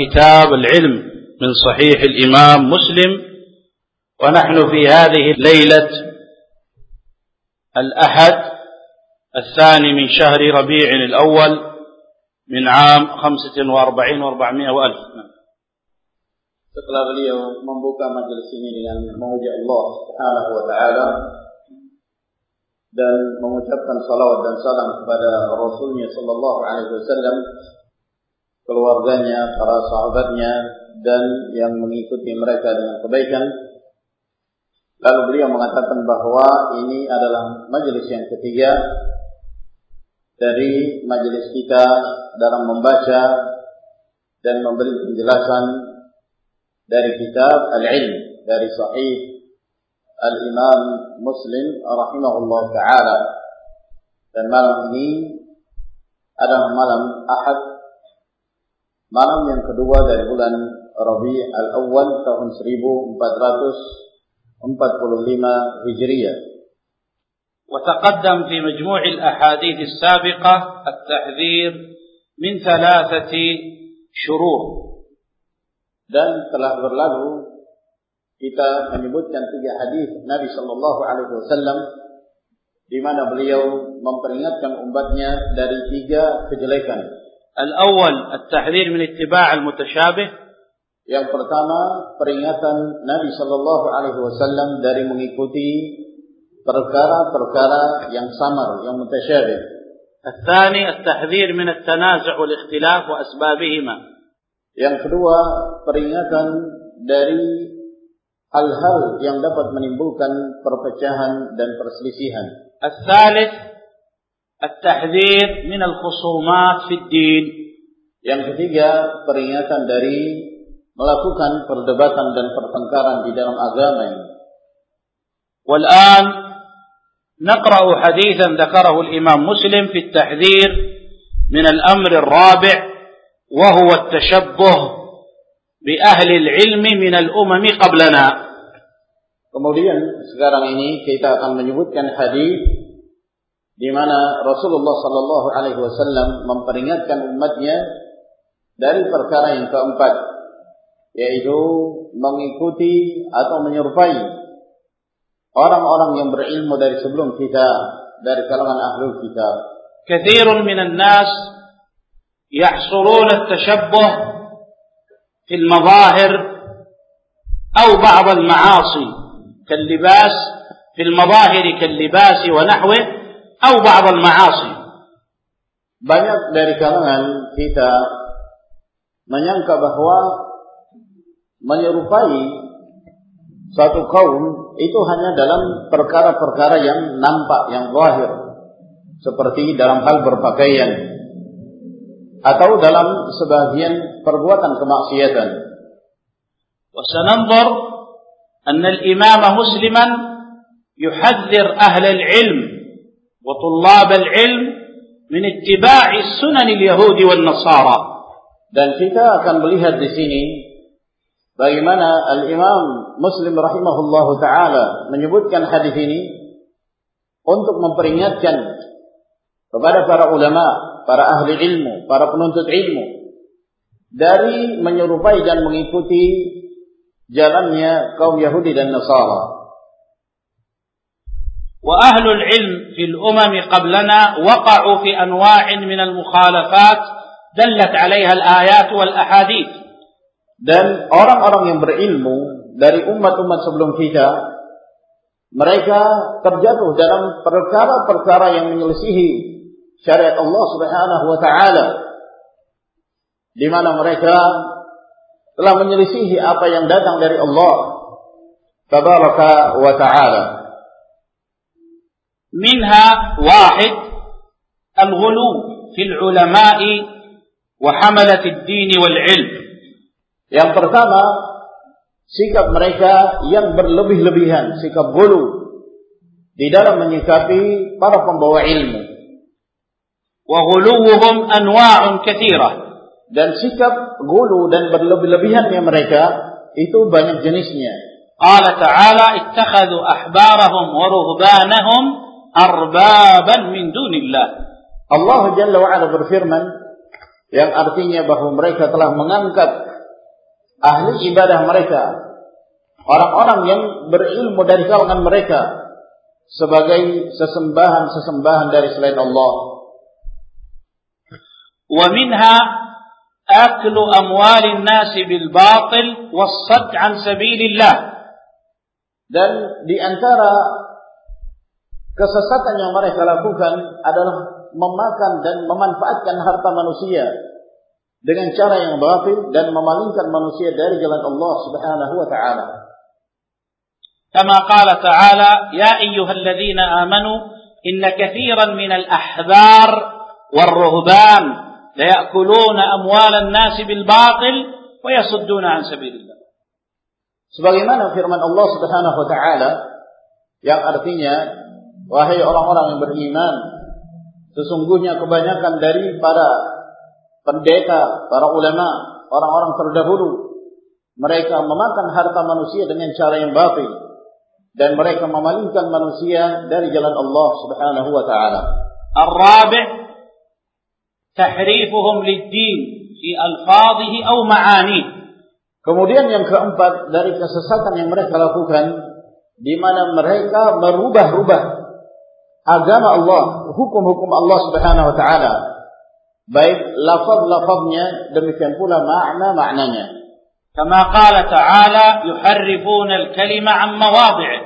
كتاب العلم من صحيح الإمام مسلم ونحن في هذه الليلة الأحد الثاني من شهر ربيع الأول من عام خمسة وأربعين وأربعمائة وألف. استقرار اليوم منبوكا مجلسين إلى موجة الله سبحانه وتعالى dan mengucapkan salawat dan salam kepada Rasulnya Sallallahu Alaihi Wasallam keluarganya, para sahabatnya dan yang mengikuti mereka dengan kebaikan. Lalu beliau mengatakan bahwa ini adalah majelis yang ketiga dari majelis kita dalam membaca dan memberi penjelasan dari kitab Al-Ilm dari Sahih Al-Imam Muslim rahimahullah taala. Dan malam ini adalah malam Ahad malam yang kedua dari bulan Rabi al-Awwal tahun 1445 Hijriah. وتقدم في مجموع الأحاديث السابقة التحذير من ثلاثة شرور dan telah berlalu kita menyebutkan tiga hadis Nabi Shallallahu Alaihi Wasallam di mana beliau memperingatkan umatnya dari tiga kejelekan الأول التحذير من اتباع المتشابه Yang pertama peringatan Nabi Shallallahu Alaihi Wasallam dari mengikuti perkara-perkara yang samar, yang mutasyabih. الثاني التحذير من التنازع والاختلاف وأسبابهما. Yang kedua peringatan dari hal-hal yang dapat menimbulkan perpecahan dan perselisihan. الثالث التحذير من الخصومات في الدين yang ketiga peringatan dari melakukan perdebatan dan pertengkaran di dalam agama ini والآن نقرأ حديثا ذكره الإمام مسلم في التحذير من الأمر الرابع وهو التشبه بأهل العلم من الأمم قبلنا Kemudian sekarang ini kita akan menyebutkan hadis di mana Rasulullah Sallallahu Alaihi Wasallam memperingatkan umatnya dari perkara yang keempat, yaitu mengikuti atau menyerupai orang-orang yang berilmu dari sebelum kita dari kalangan ahlul kitab. كثير من الناس يحصرون التشبه في المظاهر أو بعض المعاصي كاللباس في المظاهر كاللباس ونحوه أو بعض المعاصي Banyak dari kalangan kita menyangka bahwa menyerupai satu kaum itu hanya dalam perkara-perkara yang nampak, yang zahir. Seperti dalam hal berpakaian. Atau dalam sebagian perbuatan kemaksiatan. وسننظر أن الإمام مسلما يحذر أهل العلم وطلاب العلم من اتباع السنن اليهود والنصارى Dan kita akan melihat di sini bagaimana Al-Imam Muslim rahimahullahu taala menyebutkan hadis ini untuk memperingatkan kepada para ulama, para ahli ilmu, para penuntut ilmu dari menyerupai dan mengikuti jalannya kaum Yahudi dan Nasara. وأهل العلم في الأمم قبلنا وقعوا في أنواع من المخالفات دلت عليها الآيات والأحاديث Dan orang-orang yang berilmu dari umat-umat sebelum kita, mereka terjatuh dalam perkara-perkara yang menyelisihi syariat Allah Subhanahu wa taala. Di mana mereka telah menyelisihi apa yang datang dari Allah Tabaraka wa taala. منها واحد الغلو في العلماء وحملة الدين والعلم Yang pertama, sikap mereka yang berlebih-lebihan, sikap gulu di dalam menyikapi para pembawa ilmu. وغلوهم أنواع كثيرة Dan sikap gulu dan berlebih-lebihannya mereka itu banyak jenisnya. قال تعالى اتخذوا أحبارهم ورهبانهم أربابا arbaban min dunillah. Allah Jalla wa'ala berfirman yang artinya bahwa mereka telah mengangkat ahli ibadah mereka, orang-orang yang berilmu dari kalangan mereka sebagai sesembahan-sesembahan dari selain Allah. Wa minha aklu amwalin nasi bil batil was an sabilillah. Dan di antara Kesesatan yang mereka lakukan adalah memakan dan memanfaatkan harta manusia dengan cara yang batil dan memalingkan manusia dari jalan Allah Subhanahu wa taala. Kama qala ta'ala ya ayyuhalladzina amanu inna katsiran minal ahbar war ruhban ya'kuluna amwalan nas bil batil wa yasudduna an sabilillah. Sebagaimana firman Allah Subhanahu wa taala yang artinya Wahai orang-orang yang beriman, sesungguhnya kebanyakan dari para pendeta, para ulama, orang-orang terdahulu, mereka memakan harta manusia dengan cara yang batil dan mereka memalingkan manusia dari jalan Allah Subhanahu wa taala. Ar-rabi' tahrifuhum lid-din fi alfadhihi aw ma'ani. Kemudian yang keempat dari kesesatan yang mereka lakukan di mana mereka merubah-rubah agama Allah, hukum-hukum Allah Subhanahu wa taala. Baik lafaz-lafaznya demikian pula makna-maknanya. كما قال تعالى يحرفون الكلمة عن مواضعه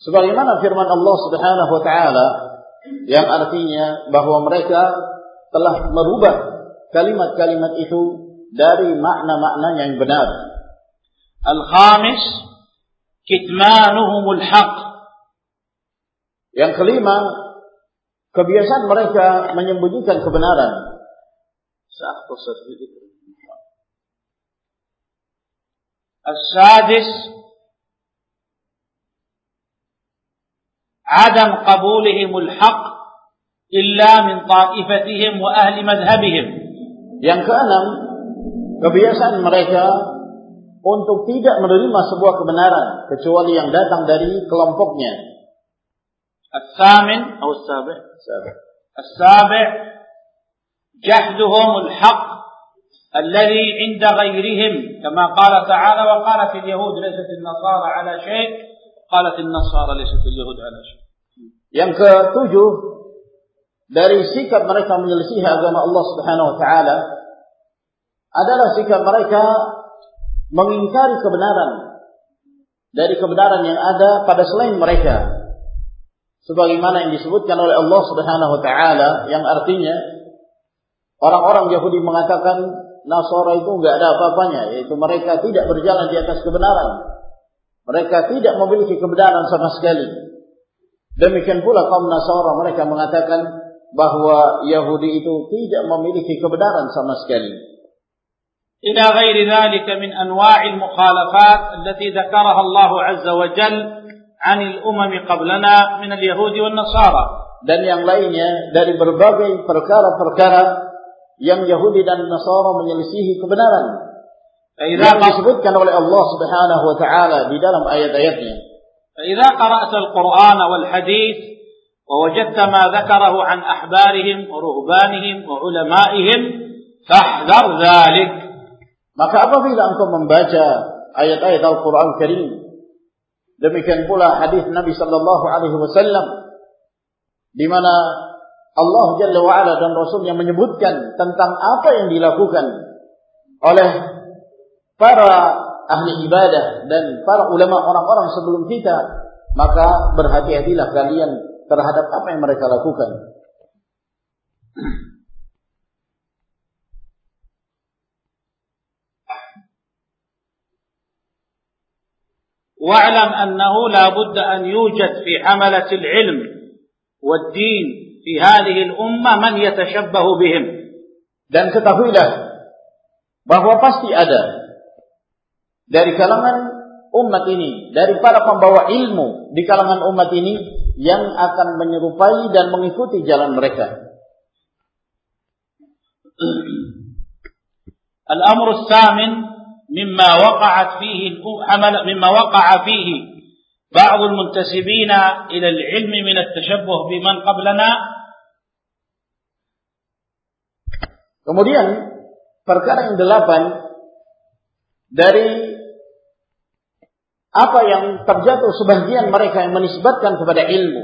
Sebagaimana firman Allah Subhanahu wa taala yang artinya bahwa mereka telah merubah kalimat-kalimat itu dari makna-makna yang benar. الخامس كتمانهم الحق Yang kelima, kebiasaan mereka menyembunyikan kebenaran. السادس عدم قبولهم الحق إلا من طائفتهم وأهل مذهبهم Yang keenam, kebiasaan mereka untuk tidak menerima sebuah kebenaran kecuali yang datang dari kelompoknya. الثامن أو السابع السابع جحدهم الحق الذي عند غيرهم كما قال تعالى وقالت اليهود ليست النصارى على شيء قالت النصارى ليست اليهود على شيء Yang ketujuh, dari sikap mereka menyelisihi agama Allah Subhanahu wa taala adalah sikap mereka mengingkari kebenaran dari kebenaran yang ada pada selain mereka. Sebagaimana yang disebutkan oleh Allah Subhanahu wa taala yang artinya orang-orang Yahudi mengatakan Nasara itu enggak ada apa-apanya, yaitu mereka tidak berjalan di atas kebenaran. Mereka tidak memiliki kebenaran sama sekali. Demikian pula kaum Nasara mereka mengatakan bahwa Yahudi itu tidak memiliki kebenaran sama sekali. إلى غير ذلك من أنواع المخالفات التي ذكرها الله عز وجل عن الأمم قبلنا من اليهود والنصارى Dan yang lainnya dari berbagai perkara-perkara yang Yahudi dan Nasara menyelisihi kebenaran. فإذا, Yang disebutkan oleh Allah Subhanahu wa taala di dalam ayat-ayatnya. فإذا قرأت القرآن والحديث ووجدت ما ذكره عن أحبارهم ورهبانهم وعلمائهم فاحذر ذلك Maka apabila engkau membaca ayat-ayat Al-Quran Karim, demikian pula hadis Nabi Sallallahu Alaihi Wasallam, di mana Allah Jalla wa'ala dan Rasulnya menyebutkan tentang apa yang dilakukan oleh para ahli ibadah dan para ulama orang-orang sebelum kita, maka berhati-hatilah kalian terhadap apa yang mereka lakukan. واعلم أنه لا بد أن يوجد في حملة العلم والدين في هذه الأمة من يتشبه بهم Dan ketahuilah bahwa pasti ada dari kalangan umat ini, dari para pembawa ilmu di kalangan umat ini yang akan menyerupai dan mengikuti jalan mereka. الأمر الثامن مما وقعت فيه حمل مما وقع فيه بعض المنتسبين إلى العلم من التشبه بمن قبلنا Kemudian perkara yang delapan dari apa yang terjatuh sebagian mereka yang menisbatkan kepada ilmu.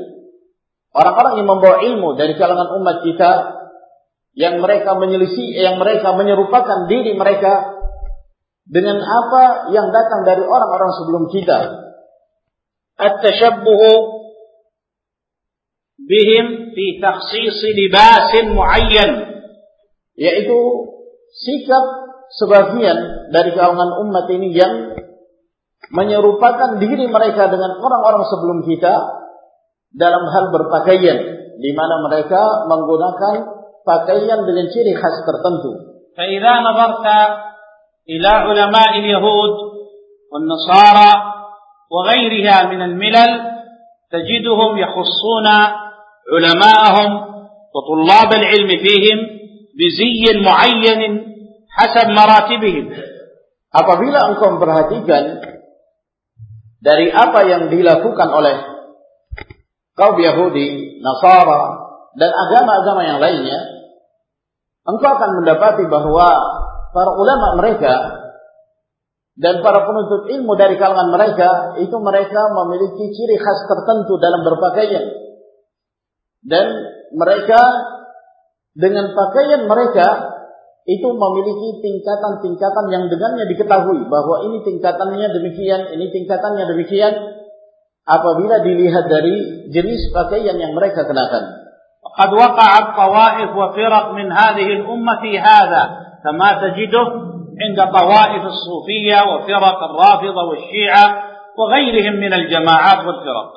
Orang-orang yang membawa ilmu dari kalangan umat kita yang mereka menyelisih, yang mereka menyerupakan diri mereka dengan apa yang datang dari orang-orang sebelum kita. At-tashabbuh bihim fi takhsis libas muayyan yaitu sikap sebagian dari kalangan umat ini yang menyerupakan diri mereka dengan orang-orang sebelum kita dalam hal berpakaian di mana mereka menggunakan pakaian dengan ciri khas tertentu. فإذا نظرت إلى علماء اليهود والنصارى وغيرها من الملل تجدهم يخصون علماءهم وطلاب العلم فيهم بزي معين حسب مراتبهم Apabila engkau memperhatikan dari apa yang dilakukan oleh kaum Yahudi, Nasara, dan agama-agama yang lainnya, engkau akan mendapati bahwa para ulama mereka dan para penuntut ilmu dari kalangan mereka itu mereka memiliki ciri khas tertentu dalam berpakaian dan mereka dengan pakaian mereka itu memiliki tingkatan-tingkatan yang dengannya diketahui bahwa ini tingkatannya demikian, ini tingkatannya demikian apabila dilihat dari jenis pakaian yang mereka kenakan. Qad waqa'at tawaif wa firaq min hadhihi al-ummah fi hadha كما تجده عند طوائف الصوفية وفرق الرافضة والشيعة وغيرهم من الجماعات والفرق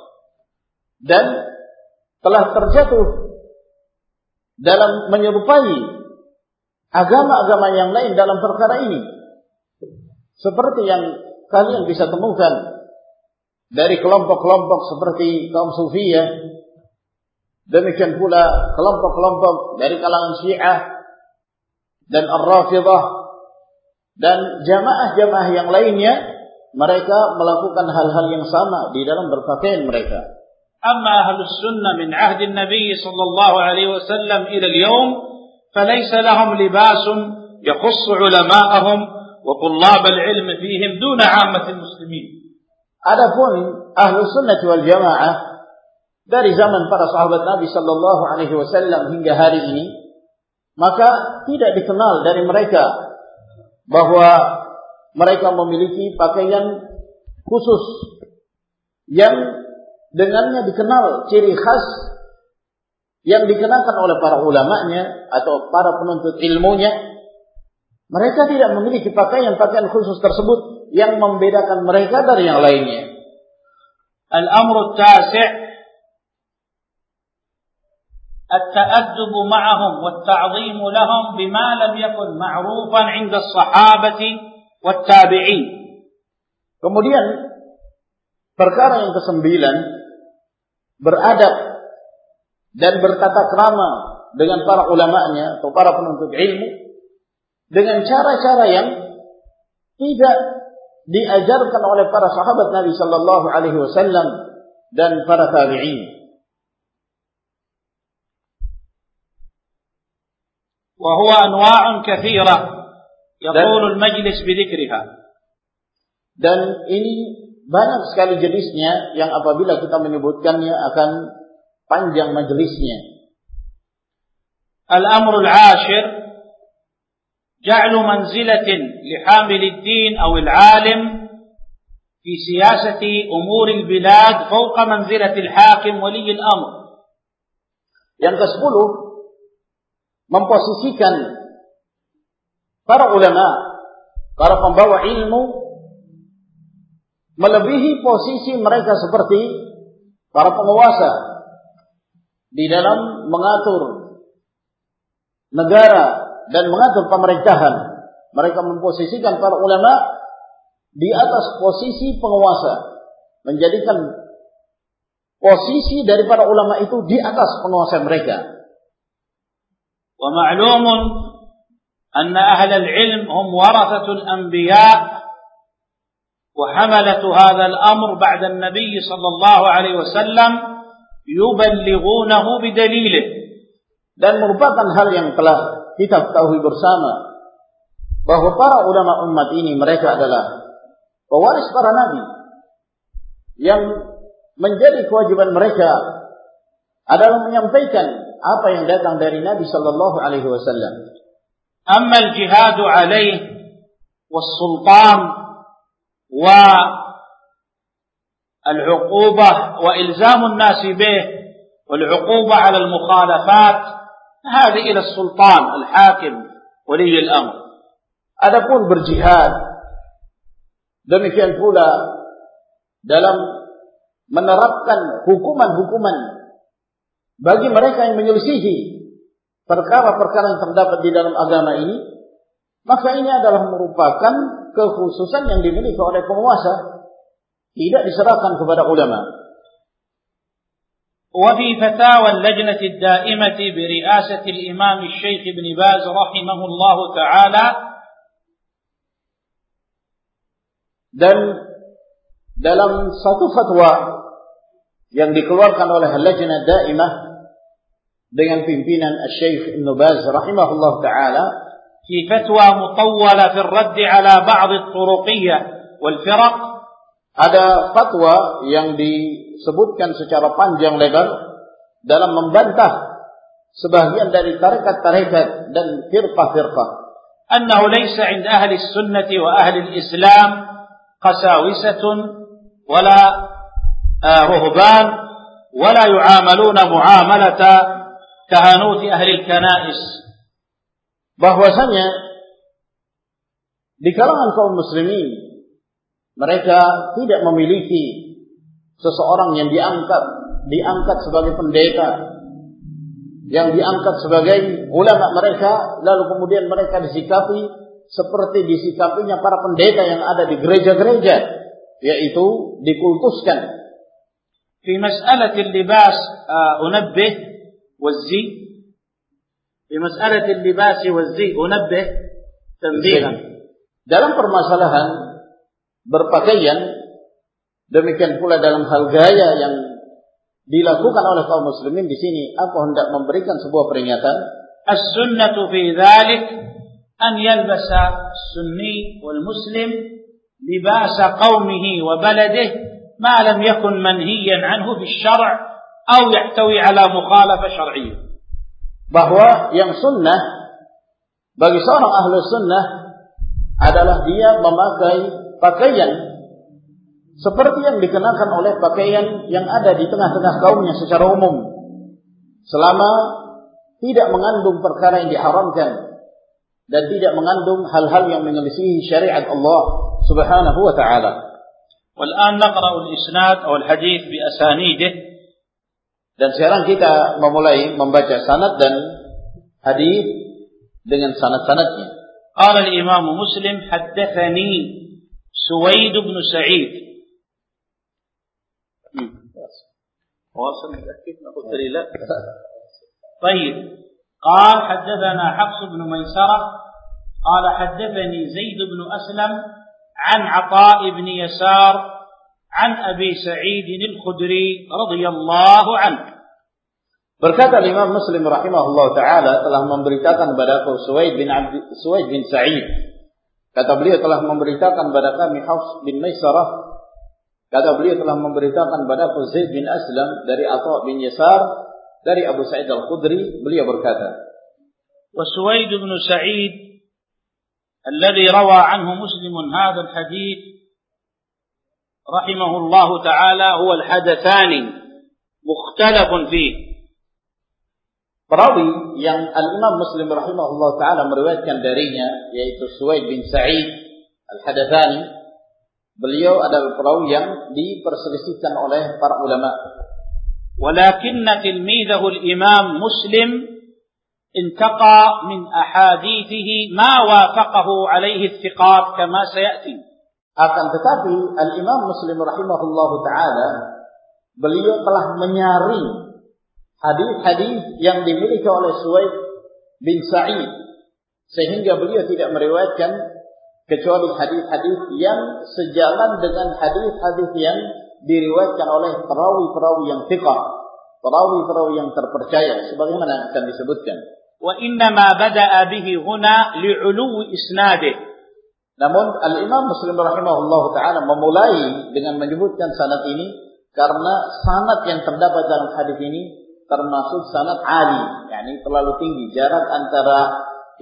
dan telah terjatuh dalam menyerupai agama-agama yang lain dalam perkara ini. Seperti yang kalian bisa temukan dari kelompok-kelompok seperti kaum Sufiyah, demikian pula kelompok-kelompok dari kalangan Syiah dan Ar-Rafidah dan jamaah-jamaah yang lainnya mereka melakukan hal-hal yang sama di dalam berpakaian mereka. أما أهل السنة من عهد النبي صلى الله عليه وسلم إلى اليوم فليس لهم لباس يخص علماءهم وطلاب العلم فيهم دون عامة المسلمين Adapun ahlu sunnah wal jamaah dari zaman para sahabat Nabi Sallallahu Alaihi Wasallam hingga hari ini, maka tidak dikenal dari mereka bahwa mereka memiliki pakaian khusus yang dengannya dikenal ciri khas yang dikenakan oleh para ulamanya atau para penuntut ilmunya, mereka tidak memiliki pakaian-pakaian khusus tersebut yang membedakan mereka dari yang lainnya. Al-amru tasi' التأدب معهم والتعظيم لهم بما لم يكن معروفا عند الصحابة والتابعين. Kemudian perkara yang kesembilan beradab dan bertata krama dengan para ulamanya atau para penuntut ilmu dengan cara-cara yang tidak diajarkan oleh para sahabat Nabi Shallallahu Alaihi Wasallam dan para tabi'in. وهو أنواع كثيرة يطول المجلس بذكرها dan ini banyak sekali jenisnya yang apabila kita menyebutkannya akan panjang majelisnya. الأمر العاشر جعل منزلة لحامل الدين أو العالم في سياسة أمور البلاد فوق منزلة الحاكم ولي الأمر. Yang ke sepuluh, memposisikan para ulama, para pembawa ilmu, melebihi posisi mereka seperti para penguasa di dalam mengatur negara dan mengatur pemerintahan. Mereka memposisikan para ulama di atas posisi penguasa, menjadikan posisi dari para ulama itu di atas penguasa mereka. ومعلوم أن أهل العلم هم ورثة الأنبياء وحملة هذا الأمر بعد النبي صلى الله عليه وسلم yuballighunahu bidalilih dan merupakan hal yang telah kita ketahui bersama bahwa para ulama umat ini mereka adalah pewaris para nabi yang menjadi kewajiban mereka adalah menyampaikan apa yang datang dari Nabi sallallahu alaihi wasallam. Amma al-jihad alaih was-sultan wa العقوبة وإلزام الناس به والعقوبة على المخالفات هذه إلى السلطان الحاكم ولي الأمر Adapun berjihad demikian pula dalam menerapkan hukuman-hukuman bagi mereka yang menyelisihi perkara-perkara yang terdapat di dalam agama ini, maka ini adalah merupakan kekhususan yang dimiliki oleh penguasa, tidak diserahkan kepada ulama. وفي فتاوى اللجنة الدائمة برئاسة الإمام الشيخ ابن باز رحمه الله تعالى dan dalam satu fatwa yang dikeluarkan oleh Lajnah Daimah dengan pimpinan Syekh Ibn Baz rahimahullah taala في فتوى مطولة في الرد على بعض الطرقية والفرق ada fatwa yang disebutkan secara panjang lebar dalam membantah sebagian dari tarekat-tarekat dan firqah-firqah. أنه ليس عند أهل السنة وأهل الإسلام قساوسة ولا رهبان ولا يعاملون معاملة كهنوت أهل الكنائس bahwasanya di kalangan kaum muslimin mereka tidak memiliki seseorang yang diangkat diangkat sebagai pendeta yang diangkat sebagai ulama mereka lalu kemudian mereka disikapi seperti disikapinya para pendeta yang ada di gereja-gereja yaitu dikultuskan في مسألة اللباس أنبه والزي في مسألة اللباس والزي أنبه تنبيها dalam permasalahan berpakaian demikian pula dalam hal gaya yang dilakukan oleh kaum muslimin di sini aku hendak memberikan sebuah peringatan السنة في ذلك أن يلبس السني والمسلم لباس قومه وبلده ما لم يكن منهيا عنه في الشرع أو يحتوي على مخالفة شرعية bahwa yang sunnah bagi seorang ahlu sunnah adalah dia memakai pakaian seperti yang dikenakan oleh pakaian yang ada di tengah-tengah kaumnya secara umum selama tidak mengandung perkara yang diharamkan dan tidak mengandung hal-hal yang menyelisihi syariat Allah Subhanahu wa taala. والآن نقرأ الإسناد أو الحديث بأسانيده Dan sekarang kita memulai membaca sanad dan hadis dengan sanad-sanadnya. قال الإمام مسلم حدثني سويد بن سعيد. واصل طيب. قال حدثنا حفص بن ميسرة. قال حدثني زيد بن أسلم عن عطاء بن يسار عن أبي سعيد الخدري رضي الله عنه. Berkata Imam Muslim rahimahullah taala telah memberitakan kepadaku Suwaid bin Abd Suwaid bin Sa'id. Kata beliau telah memberitakan kepada kami Hafs bin Maisarah. Kata beliau telah memberitakan kepadaku Zaid bin Aslam dari Atha bin Yasar dari Abu Sa'id Al-Khudri beliau berkata Wa Suwaid bin Sa'id alladhi rawa anhu Muslim hadha al-hadith رحمه الله تعالى هو الحدثان مختلف فيه Perawi yang Al-Imam Muslim rahimahullah taala meriwayatkan darinya yaitu Suwaid bin Sa'id Al-Hadatsani beliau adalah perawi yang diperselisihkan oleh para ulama ولكن تلميذه الإمام مسلم انتقى من أحاديثه ما وافقه عليه الثقات كما سيأتي Akan tetapi Al-Imam Muslim rahimahullahu taala beliau telah menyaring hadis-hadis yang dimiliki oleh Suwaid bin Sa'id sehingga beliau tidak meriwayatkan kecuali hadis-hadis yang sejalan dengan hadis-hadis yang diriwayatkan oleh perawi-perawi yang thiqah, perawi-perawi yang terpercaya sebagaimana akan disebutkan. Wa inna ma bada'a bihi huna li'ulu isnadih Namun Al-Imam Muslim rahimahullah taala memulai dengan menyebutkan sanad ini karena sanad yang terdapat dalam hadis ini termasuk sanad ali, yakni terlalu tinggi. Jarak antara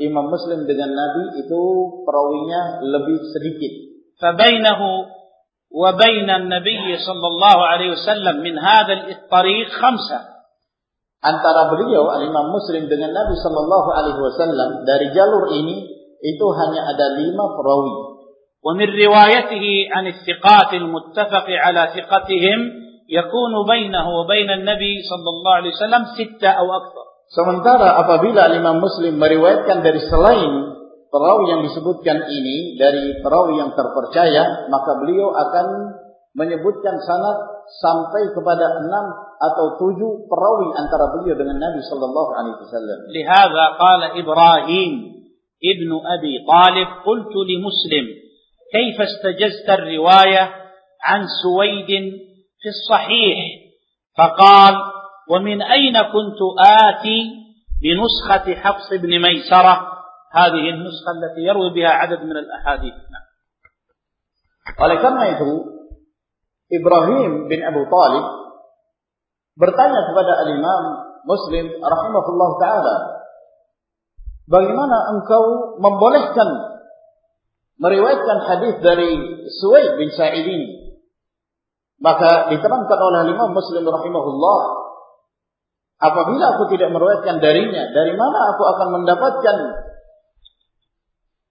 Imam Muslim dengan Nabi itu perawinya lebih sedikit. فبينه وبين النبي صلى الله عليه وسلم من هذا الطريق خمسة. Antara beliau Imam Muslim dengan Nabi Shallallahu Alaihi Wasallam dari jalur ini itu hanya ada lima perawi. ومن روايته عن الثقات المتفق على ثقتهم يكون بينه وبين النبي صلى الله عليه وسلم ستة أو أكثر. Sementara apabila Imam Muslim meriwayatkan dari selain perawi yang disebutkan ini dari perawi yang terpercaya, maka beliau akan menyebutkan sanad sampai kepada enam atau tujuh perawi antara beliau dengan Nabi Sallallahu Alaihi Wasallam. لهذا قال إبراهيم ابن أبي طالب قلت لمسلم كيف استجزت الرواية عن سويد في الصحيح؟ فقال ومن أين كنت آتي بنسخة حفص بن ميسرة؟ هذه النسخة التي يروي بها عدد من الأحاديث. Oleh karena itu, Ibrahim bin Abu Talib bertanya kepada Al-Imam Muslim rahimahullah taala, bagaimana engkau membolehkan meriwayatkan hadis dari Suwaid bin Sa'id ini? Maka diterangkan oleh Imam Muslim rahimahullah, apabila aku tidak meriwayatkan darinya, dari mana aku akan mendapatkan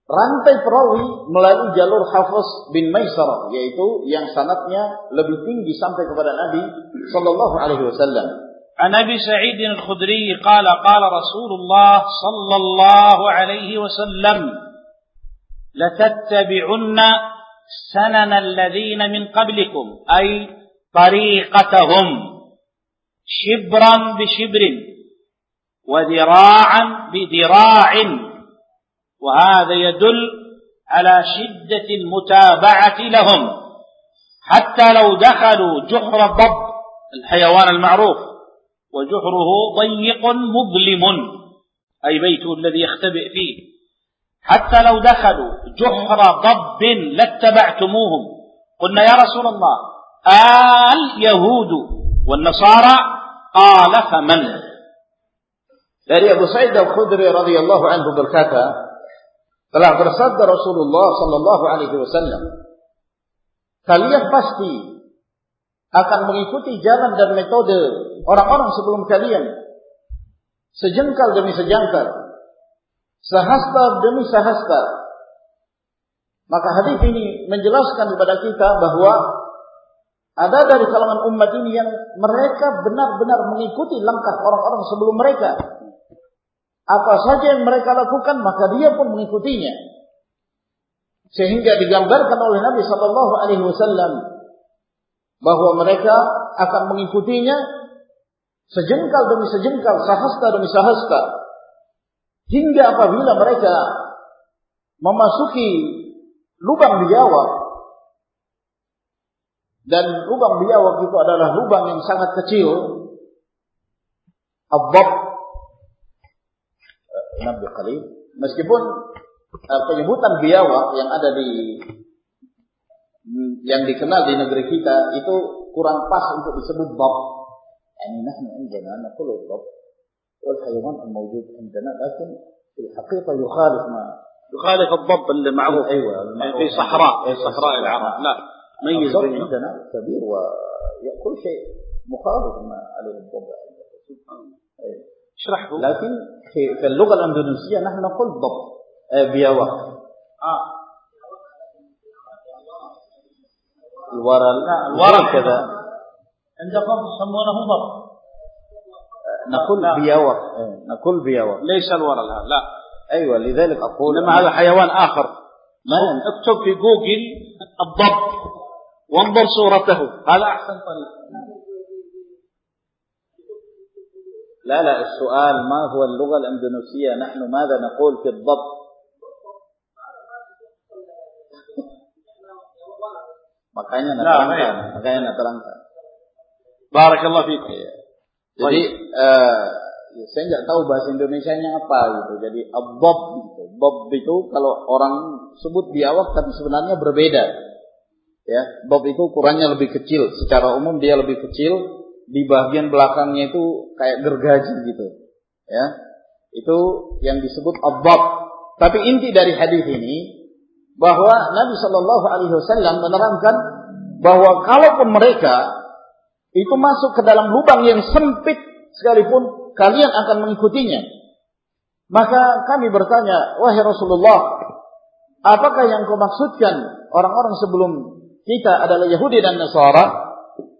rantai perawi melalui jalur Hafiz bin Maisarah yaitu yang sanatnya lebih tinggi sampai kepada Nabi sallallahu alaihi wasallam. عن أبي سعيد الخدري قال قال رسول الله صلى الله عليه وسلم لتتبعن سنن الذين من قبلكم أي طريقتهم شبرا بشبر وذراعا بذراع وهذا يدل على شدة المتابعة لهم حتى لو دخلوا جحر الضب الحيوان المعروف. وجحره ضيق مظلم أي بيته الذي يختبئ فيه حتى لو دخلوا جحر ضب لاتبعتموهم قلنا يا رسول الله آل يهود والنصارى قال فمن Dari Abu Sa'id Al-Khudri radhiyallahu anhu berkata, telah bersabda Rasulullah sallallahu alaihi wasallam, kalian pasti akan mengikuti jalan dan metode orang-orang sebelum kalian. Sejengkal demi sejengkal. Sehasta demi sehasta. Maka hadis ini menjelaskan kepada kita bahwa ada dari kalangan umat ini yang mereka benar-benar mengikuti langkah orang-orang sebelum mereka. Apa saja yang mereka lakukan maka dia pun mengikutinya. Sehingga digambarkan oleh Nabi Shallallahu Alaihi Wasallam bahwa mereka akan mengikutinya sejengkal demi sejengkal, sahasta demi sahasta, hingga apabila mereka memasuki lubang biawak dan lubang biawak itu adalah lubang yang sangat kecil, abab nabi kali meskipun uh, penyebutan biawak yang ada di yang dikenal di negeri kita itu kurang pas untuk disebut bab. Yani nahnu عندنا نقول الضب والحيوان الموجود عندنا لكن في الحقيقة يخالف ما يخالف الضب اللي معروف. أيوة في صحراء في صحراء العرب لا ميز الضب عندنا كبير ويأكل شيء مخالف ما عليه الضب أيوة. اشرحه. لكن في, اللغة الأندونيسية نحن نقول ضب بياوة. آه. الورل لا، الورل. كذا. عندكم يسمونه ضب نقول. بياوة آه، نقول بياوة ليس الورل هذا لا. أيوة لذلك أقول إنما هذا حيوان آخر. ما؟ اكتب في جوجل الضب. وانظر صورته. هذا أحسن طريق لا لا السؤال ما هو اللغة الأندونيسية؟ نحن ماذا نقول في الضبط Makanya nak terangkan. Makanya nak terangkan. Barakallah fit. Iya. Eh, ya. Jadi uh, saya nggak tahu bahasa Indonesia-nya apa gitu. Jadi abob gitu. Bob itu kalau orang sebut biawak tapi sebenarnya berbeda. Ya, bob itu ukurannya lebih kecil. Secara umum dia lebih kecil. Di bagian belakangnya itu kayak gergaji gitu. Ya, itu yang disebut abob. Tapi inti dari hadis ini bahwa Nabi Shallallahu Alaihi Wasallam menerangkan bahwa kalaupun mereka itu masuk ke dalam lubang yang sempit sekalipun kalian akan mengikutinya. Maka kami bertanya, wahai Rasulullah, apakah yang kau maksudkan orang-orang sebelum kita adalah Yahudi dan Nasara?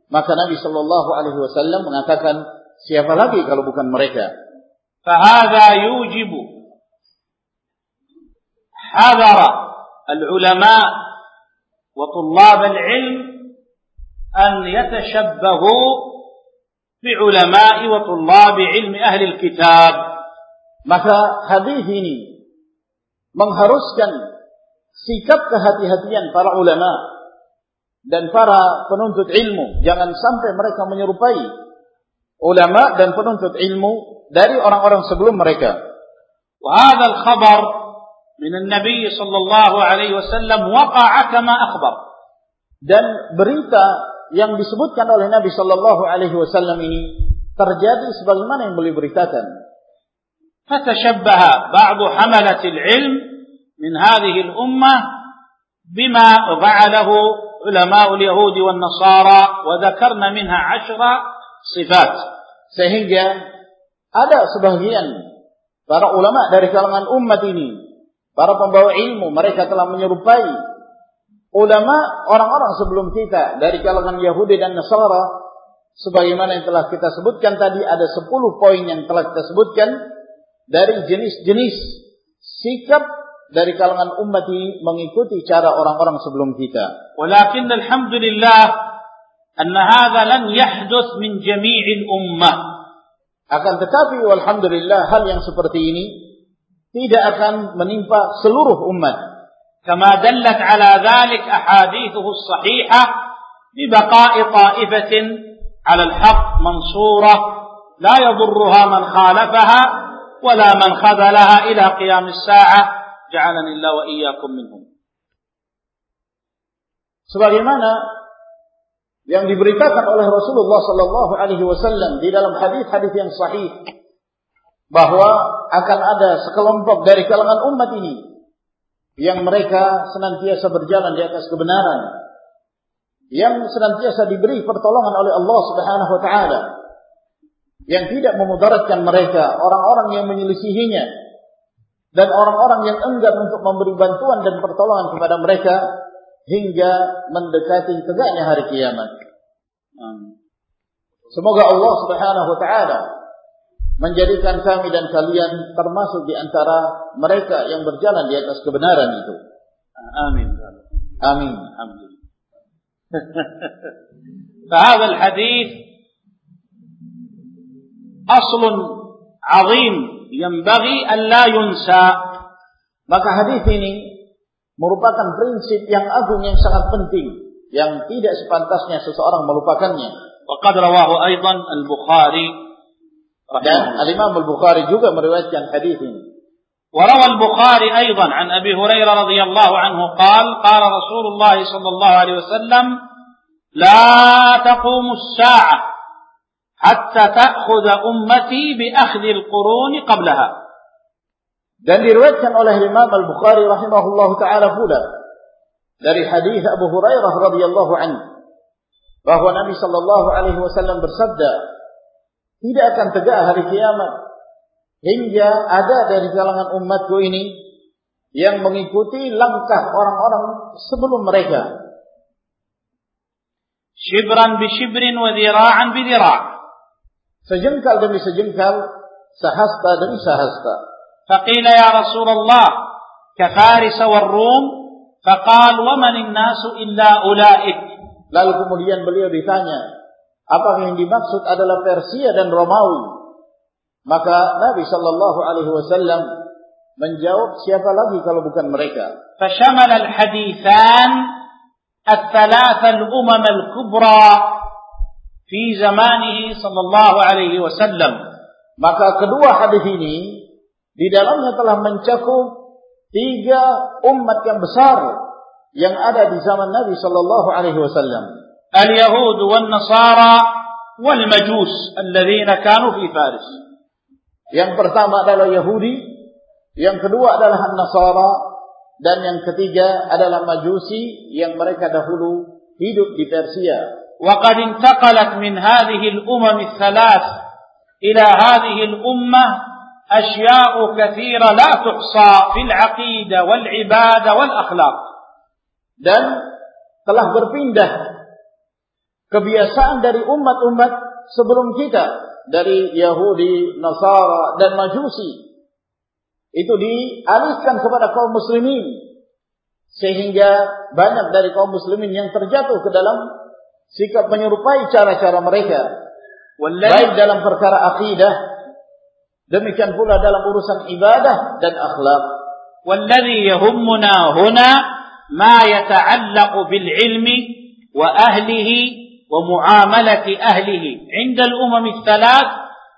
Maka Nabi Shallallahu Alaihi Wasallam mengatakan, siapa lagi kalau bukan mereka? Fahada yujibu hadara العلماء وطلاب العلم أن يتشبهوا بعلماء وطلاب علم أهل الكتاب maka hadis ini mengharuskan sikap kehati-hatian para ulama dan para penuntut ilmu jangan sampai mereka menyerupai ulama dan penuntut ilmu dari orang-orang sebelum mereka. وهذا الخبر من النبي صلى الله عليه وسلم وقع كما أخبر. Dan berita yang disebutkan oleh Nabi Shallallahu Alaihi Wasallam ini terjadi sebagaimana yang beliau beritakan. فتشبه بعض حملة العلم من هذه الأمة بما فعله علماء اليهود والنصارى وذكرنا منها عشر صفات sehingga ada sebagian para ulama dari kalangan umat ini para pembawa ilmu mereka telah menyerupai ulama orang-orang sebelum kita dari kalangan Yahudi dan Nasara sebagaimana yang telah kita sebutkan tadi ada 10 poin yang telah kita sebutkan dari jenis-jenis sikap dari kalangan umat ini mengikuti cara orang-orang sebelum kita. Walakin alhamdulillah anna hadha lan yahduth min jami'il ummah. Akan tetapi alhamdulillah hal yang seperti ini tidak akan menimpa seluruh umat. كما دلت على ذلك أحاديثه الصحيحة ببقاء طائفة على الحق منصورة لا يضرها من خالفها ولا من خذلها إلى قيام الساعة جعلني الله وإياكم منهم sebagaimana yang diberitakan oleh Rasulullah sallallahu alaihi wasallam di dalam hadis-hadis yang sahih bahwa akan ada sekelompok dari kalangan umat ini yang mereka senantiasa berjalan di atas kebenaran yang senantiasa diberi pertolongan oleh Allah Subhanahu wa taala yang tidak memudaratkan mereka orang-orang yang menyelisihinya dan orang-orang yang enggan untuk memberi bantuan dan pertolongan kepada mereka hingga mendekati tegaknya hari kiamat. Semoga Allah Subhanahu wa taala menjadikan kami dan kalian termasuk di antara mereka yang berjalan di atas kebenaran itu. Amin. Amin. Alhamdulillah. فهذا الحديث أصل عظيم ينبغي أن لا ينسى Maka hadis ini merupakan prinsip yang agung yang sangat penting yang tidak sepantasnya seseorang melupakannya. وقد رواه أيضا البخاري Dan Al-Imam Al-Bukhari juga meriwayatkan hadis ini. وروى البخاري أيضا عن أبي هريرة رضي الله عنه قال قال رسول الله صلى الله عليه وسلم لا تقوم الساعة حتى تأخذ أمتي بأخذ القرون قبلها Dan diriwayatkan oleh Imam Al-Bukhari rahimahullahu taala pula dari hadis Abu Hurairah radhiyallahu anhu bahwa Nabi sallallahu alaihi wasallam bersabda tidak akan tegak hari kiamat hingga ada dari kalangan umatku ini yang mengikuti langkah orang-orang sebelum mereka. Shibran bi shibrin wa dira'an bi dira. Sejengkal demi sejengkal, sahasta demi sahasta. Faqila ya Rasulullah, ka Faris wa Rum, faqal wa man an-nasu illa ulaik. Lalu kemudian beliau ditanya, apa yang dimaksud adalah Persia dan Romawi? Maka Nabi Shallallahu Alaihi Wasallam menjawab, siapa lagi kalau bukan mereka? فشمل الحديثان الثلاث الأمم الكبرى في زمانه صلى الله عليه وسلم Maka kedua hadis ini di dalamnya telah mencakup tiga umat yang besar yang ada di zaman Nabi sallallahu alaihi wasallam. Nasara wal Majus alladziina kanu fi Faris. Yang pertama adalah Yahudi, yang kedua adalah Nasara, dan yang ketiga adalah Majusi yang mereka dahulu hidup di Persia. وقد انتقلت من هذه الأمم الثلاث إلى هذه الأمة أشياء كثيرة لا تحصى في العقيدة والعبادة والأخلاق dan telah berpindah kebiasaan dari umat-umat sebelum kita dari Yahudi, Nasara dan Majusi itu dialihkan kepada kaum muslimin sehingga banyak dari kaum muslimin yang terjatuh ke dalam sikap menyerupai cara-cara mereka baik dalam perkara akidah demikian pula dalam urusan ibadah dan akhlak والذي يهمنا هنا ما يتعلق بالعلم وأهله ومعاملة أهله عند الأمم الثلاث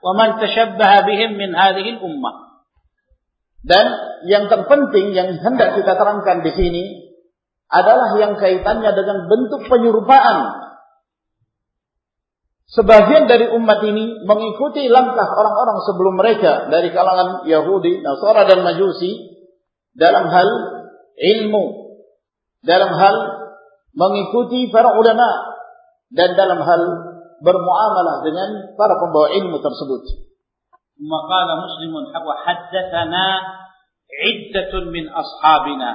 ومن تشبه بهم من هذه الأمة Dan yang terpenting yang hendak kita terangkan di sini adalah yang kaitannya dengan bentuk penyerupaan. Sebagian dari umat ini mengikuti langkah orang-orang sebelum mereka dari kalangan Yahudi, Nasara dan Majusi dalam hal ilmu, dalam hal mengikuti para ulama dan dalam hal bermuamalah dengan para pembawa ilmu tersebut. ثم قال مسلم وحدثنا عدة من أصحابنا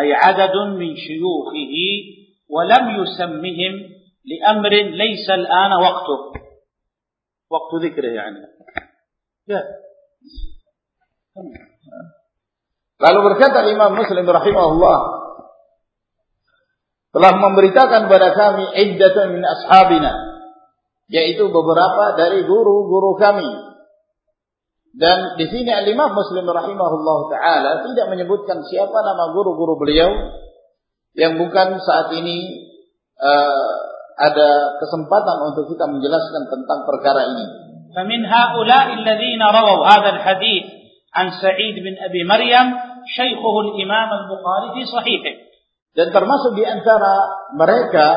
أي عدد من شيوخه ولم يسمهم لأمر ليس الآن وقته وقت ذكره يعني ya. Lalu berkata Imam Muslim rahimahullah telah memberitakan kepada kami iddatun min ashabina yaitu beberapa dari guru-guru kami dan di sini Al-Imam Muslim rahimahullah taala tidak menyebutkan siapa nama guru-guru beliau yang bukan saat ini uh, ada kesempatan untuk kita menjelaskan tentang perkara ini. فمن هؤلاء الذين رووا هذا الحديث عن سعيد بن أبي مريم شيخه الإمام البخاري في صحيحه dan termasuk di antara mereka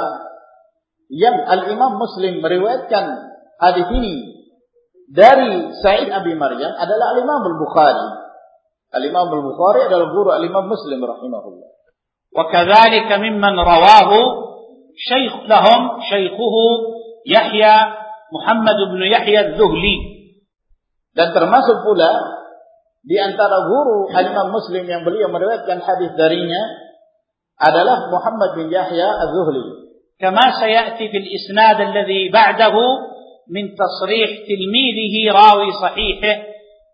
yang Al-Imam Muslim meriwayatkan hadis ini dari Sa'id Abi Maryam adalah Al-Imam Al-Bukhari. Al-Imam Al-Bukhari adalah guru Al-Imam Muslim rahimahullah. وكذلك ممن رواه شيخ لهم شيخه يحيى محمد بن يحيى الذهلي dan termasuk pula di antara guru Al-Imam Muslim yang beliau meriwayatkan hadis darinya adalah Muhammad bin Yahya Az-Zuhli. Kama sayati fil isnad alladhi ba'dahu min tasrih tilmidhihi rawi sahihih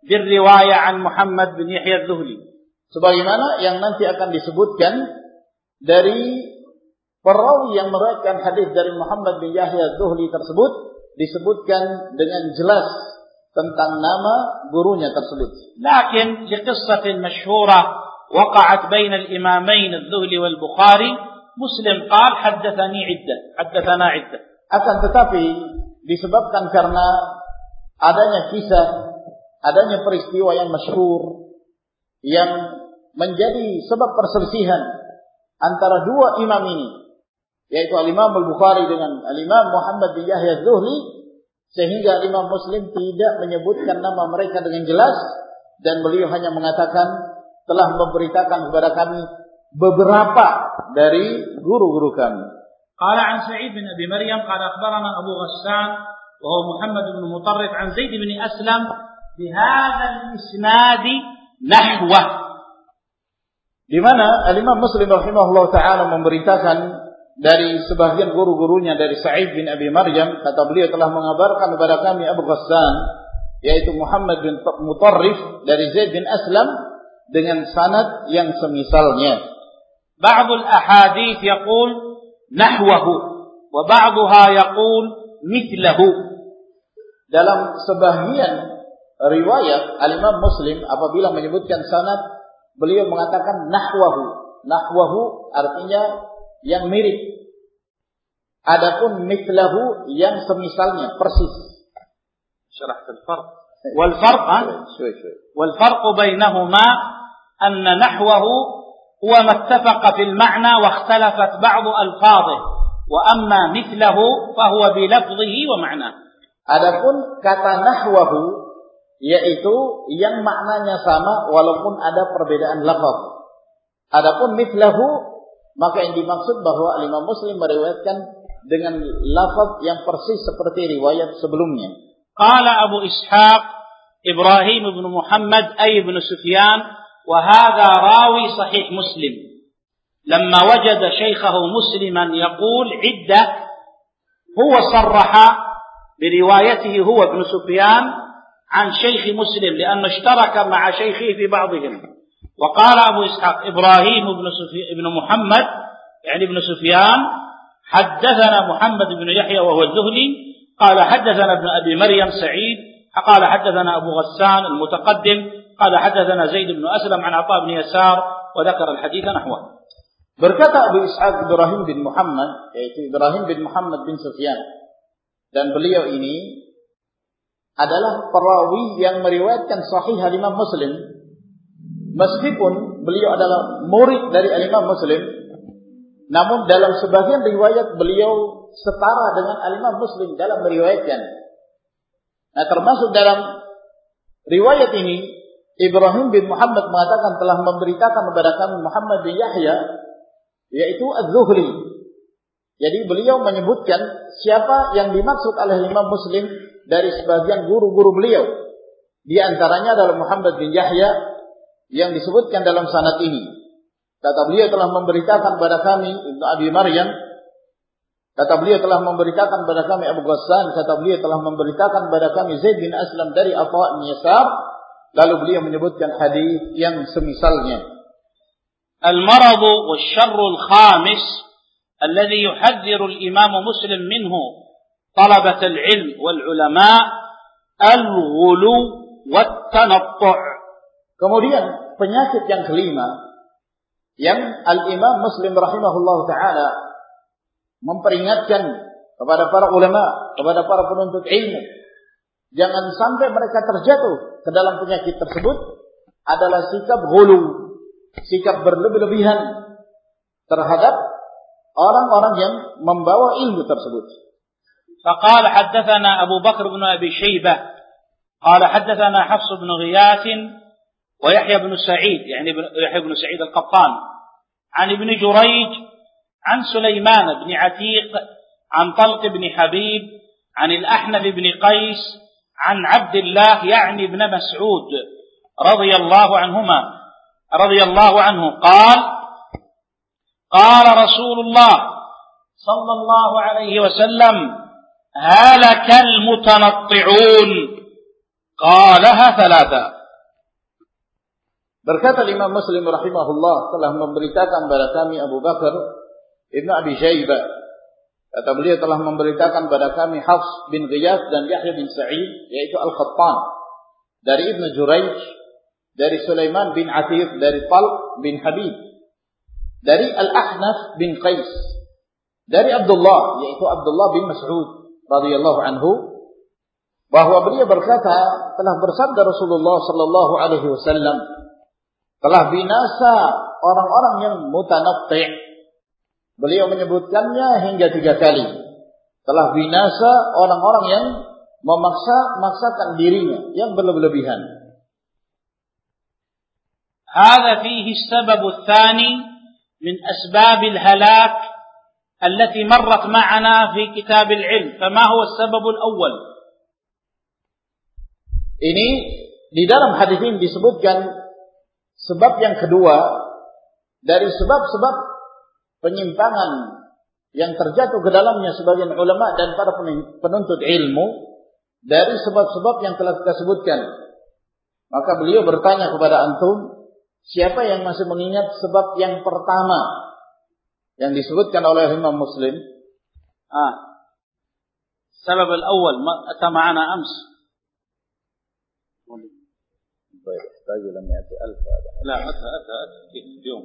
birriwayah an Muhammad bin Yahya Az-Zuhli. Sebagaimana yang nanti akan disebutkan dari perawi yang meriwayatkan hadis dari Muhammad bin Yahya Az-Zuhli tersebut disebutkan dengan jelas tentang nama gurunya tersebut. Lakin li qissatin masyhurah وقعت بين الإمامين الذهلي والبخاري مسلم قال حدثني عدة حدثنا عدة. Akan tetapi disebabkan karena adanya kisah, adanya peristiwa yang masyhur yang menjadi sebab perselisihan antara dua imam ini, yaitu Al-Imam Al-Bukhari dengan Al-Imam Muhammad bin Yahya Zuhli, sehingga Imam Muslim tidak menyebutkan nama mereka dengan jelas dan beliau hanya mengatakan telah memberitakan kepada kami beberapa dari guru-guru kami. قال عن سعيد بن أبي مريم قال أخبرنا أبو غسان وهو محمد بن مطرف عن زيد بن أسلم بهذا الإسناد نحوه di mana Al-Imam Muslim rahimahullah taala memberitakan dari sebagian guru-gurunya dari Sa'id bin Abi Maryam kata beliau telah mengabarkan kepada kami Abu Ghassan yaitu Muhammad bin Mutarrif dari Zaid bin Aslam dengan sanad yang semisalnya. Ba'dul ahadith yaqul nahwahu wa ba'daha yaqul. Dalam sebahagian riwayat Al-Imam Muslim apabila menyebutkan sanad beliau mengatakan nahwahu. Nahwahu artinya yang mirip. Adapun mithlahu yang semisalnya persis. Syarah al-fard والفرق شوي شوي والفرق بينهما أن نحوه هو ما اتفق في المعنى واختلفت بعض ألفاظه وأما مثله فهو بلفظه ومعناه Adapun kata nahwahu yaitu yang maknanya sama walaupun ada perbedaan lafaz. Adapun mithlahu maka yang dimaksud bahwa Imam Muslim meriwayatkan dengan lafaz yang persis seperti riwayat sebelumnya. Qala Abu Ishaq Ibrahim bin Muhammad ay bin Sufyan وهذا راوي صحيح مسلم. لما وجد شيخه مسلما يقول عدة هو صرح بروايته هو ابن سفيان عن شيخ مسلم لأنه اشترك مع شيخه في بعضهم. وقال أبو إسحاق إبراهيم بن, بن محمد يعني ابن سفيان حدثنا محمد بن يحيى وهو الذهلي قال حدثنا ابن أبي مريم سعيد قال حدثنا أبو غسان المتقدم قال حدثنا زيد بن أسلم عن عطاء بن يسار وذكر الحديث نحوه Berkata Abu Ishaq Ibrahim bin Muhammad, yaitu Ibrahim bin Muhammad bin Sufyan. Dan beliau ini adalah perawi yang meriwayatkan sahih Imam Muslim. Meskipun beliau adalah murid dari Imam Muslim, namun dalam sebagian riwayat beliau setara dengan Imam Muslim dalam meriwayatkan. Nah, termasuk dalam riwayat ini Ibrahim bin Muhammad mengatakan telah memberitakan kepada kami Muhammad bin Yahya yaitu Az-Zuhri. Jadi beliau menyebutkan siapa yang dimaksud oleh Imam Muslim dari sebagian guru-guru beliau. Di antaranya adalah Muhammad bin Yahya yang disebutkan dalam sanad ini. Kata beliau telah memberitakan kepada kami Ibnu Abi Maryam Kata beliau telah memberitakan kepada kami Abu Ghassan, kata beliau telah memberitakan kepada kami Zaid bin Aslam dari Atha bin Yasar, Lalu beliau menyebutkan hadis yang semisalnya. المرض والشر الخامس الذي يحذر الإمام مسلم منه طلبة العلم والعلماء الغلو والتنطع Kemudian penyakit yang kelima yang Al-Imam Muslim rahimahullah taala memperingatkan kepada para ulama, kepada para penuntut ilmu Jangan sampai mereka terjatuh ke dalam penyakit tersebut adalah sikap hulu, sikap berlebih-lebihan terhadap orang-orang yang membawa ilmu tersebut. فقال حدثنا أبو بكر بن أبي شيبة قال حدثنا حفص بن غياث ويحيى بن سعيد يعني يحيى بن سعيد القطان عن ابن جريج عن سليمان بن عتيق عن طلق بن حبيب عن الأحنف بن قيس عن عبد الله يعني ابن مسعود رضي الله عنهما رضي الله عنه. قال قال رسول الله صلى الله عليه وسلم هلك المتنطعون. قالها ثلاثة. Berkata Imam Muslim rahimahullah telah memberitakan kepada kami Abu Bakar Ibn Abi Syaibah. Kata beliau telah memberitakan kepada kami Hafs bin Ghiyath dan Yahya bin Sa'id yaitu Al-Khattan. Dari Ibnu Jurayj dari Sulaiman bin Atir dari Talq bin Habib. Dari Al-Ahnaf bin Qais. Dari Abdullah yaitu Abdullah bin Mas'ud radhiyallahu anhu bahwa beliau berkata telah bersabda Rasulullah sallallahu alaihi wasallam telah binasa orang-orang yang mutanatti' Beliau menyebutkannya hingga tiga kali. Telah binasa orang-orang yang memaksa-maksakan dirinya yang berlebihan. هذا فيه السبب الثاني من أسباب الهلاك التي مرت معنا في كتاب العلم فما هو السبب الأول Ini di dalam hadis ini disebutkan sebab yang kedua dari sebab-sebab penyimpangan yang terjatuh ke dalamnya sebagian ulama dan para penuntut ilmu dari sebab-sebab yang telah kita sebutkan. Maka beliau bertanya kepada antum, siapa yang masih mengingat sebab yang pertama yang disebutkan oleh Imam Muslim? Ah. Sebab al-awwal ma'ana ams. Baik, tadi lama ada alfa. La, ada ada ada. Jom.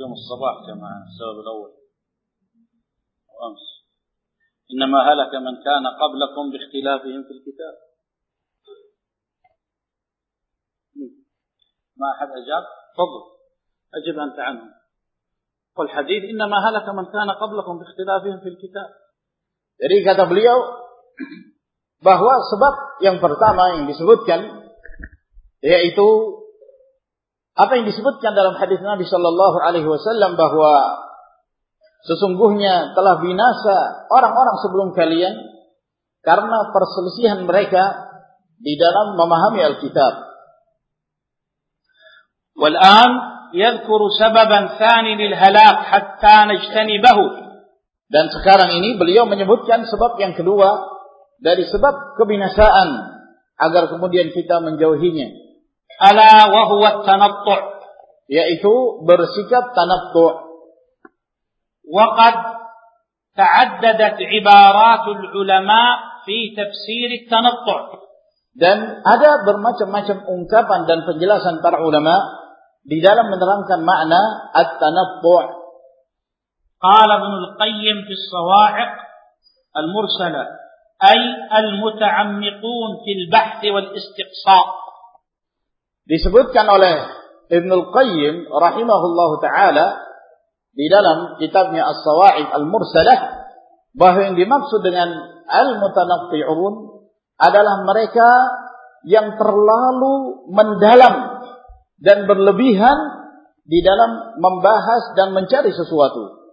يوم الصباح كما السبب الأول وأمس إنما هلك من كان قبلكم باختلافهم في الكتاب. ما أحد أجاب؟ تفضل. أجب أنت عنه والحديث إنما هلك من كان قبلكم باختلافهم في الكتاب. Jadi kata beliau bahwa sebab yang pertama yang disebutkan yaitu apa yang disebutkan dalam hadis Nabi Shallallahu Alaihi Wasallam bahwa sesungguhnya telah binasa orang-orang sebelum kalian karena perselisihan mereka di dalam memahami Alkitab. والآن يذكر سببا ثاني للهلاك حتى نجتنبه dan sekarang ini beliau menyebutkan sebab yang kedua dari sebab kebinasaan agar kemudian kita menjauhinya. Ala wa huwa tanattu' yaitu bersikap tanattu'. وقد تعددت عبارات العلماء في تفسير التنطع dan ada bermacam-macam ungkapan dan penjelasan para ulama di dalam menerangkan makna at-tanattu' قال ابن القيم في الصواعق المرسلة أي المتعمقون في البحث والاستقصاء disebutkan oleh Ibn Al-Qayyim rahimahullahu taala di dalam kitabnya As-Sawa'iq Al-Mursalah bahwa yang dimaksud dengan al-mutanaffi'un adalah mereka yang terlalu mendalam dan berlebihan di dalam membahas dan mencari sesuatu.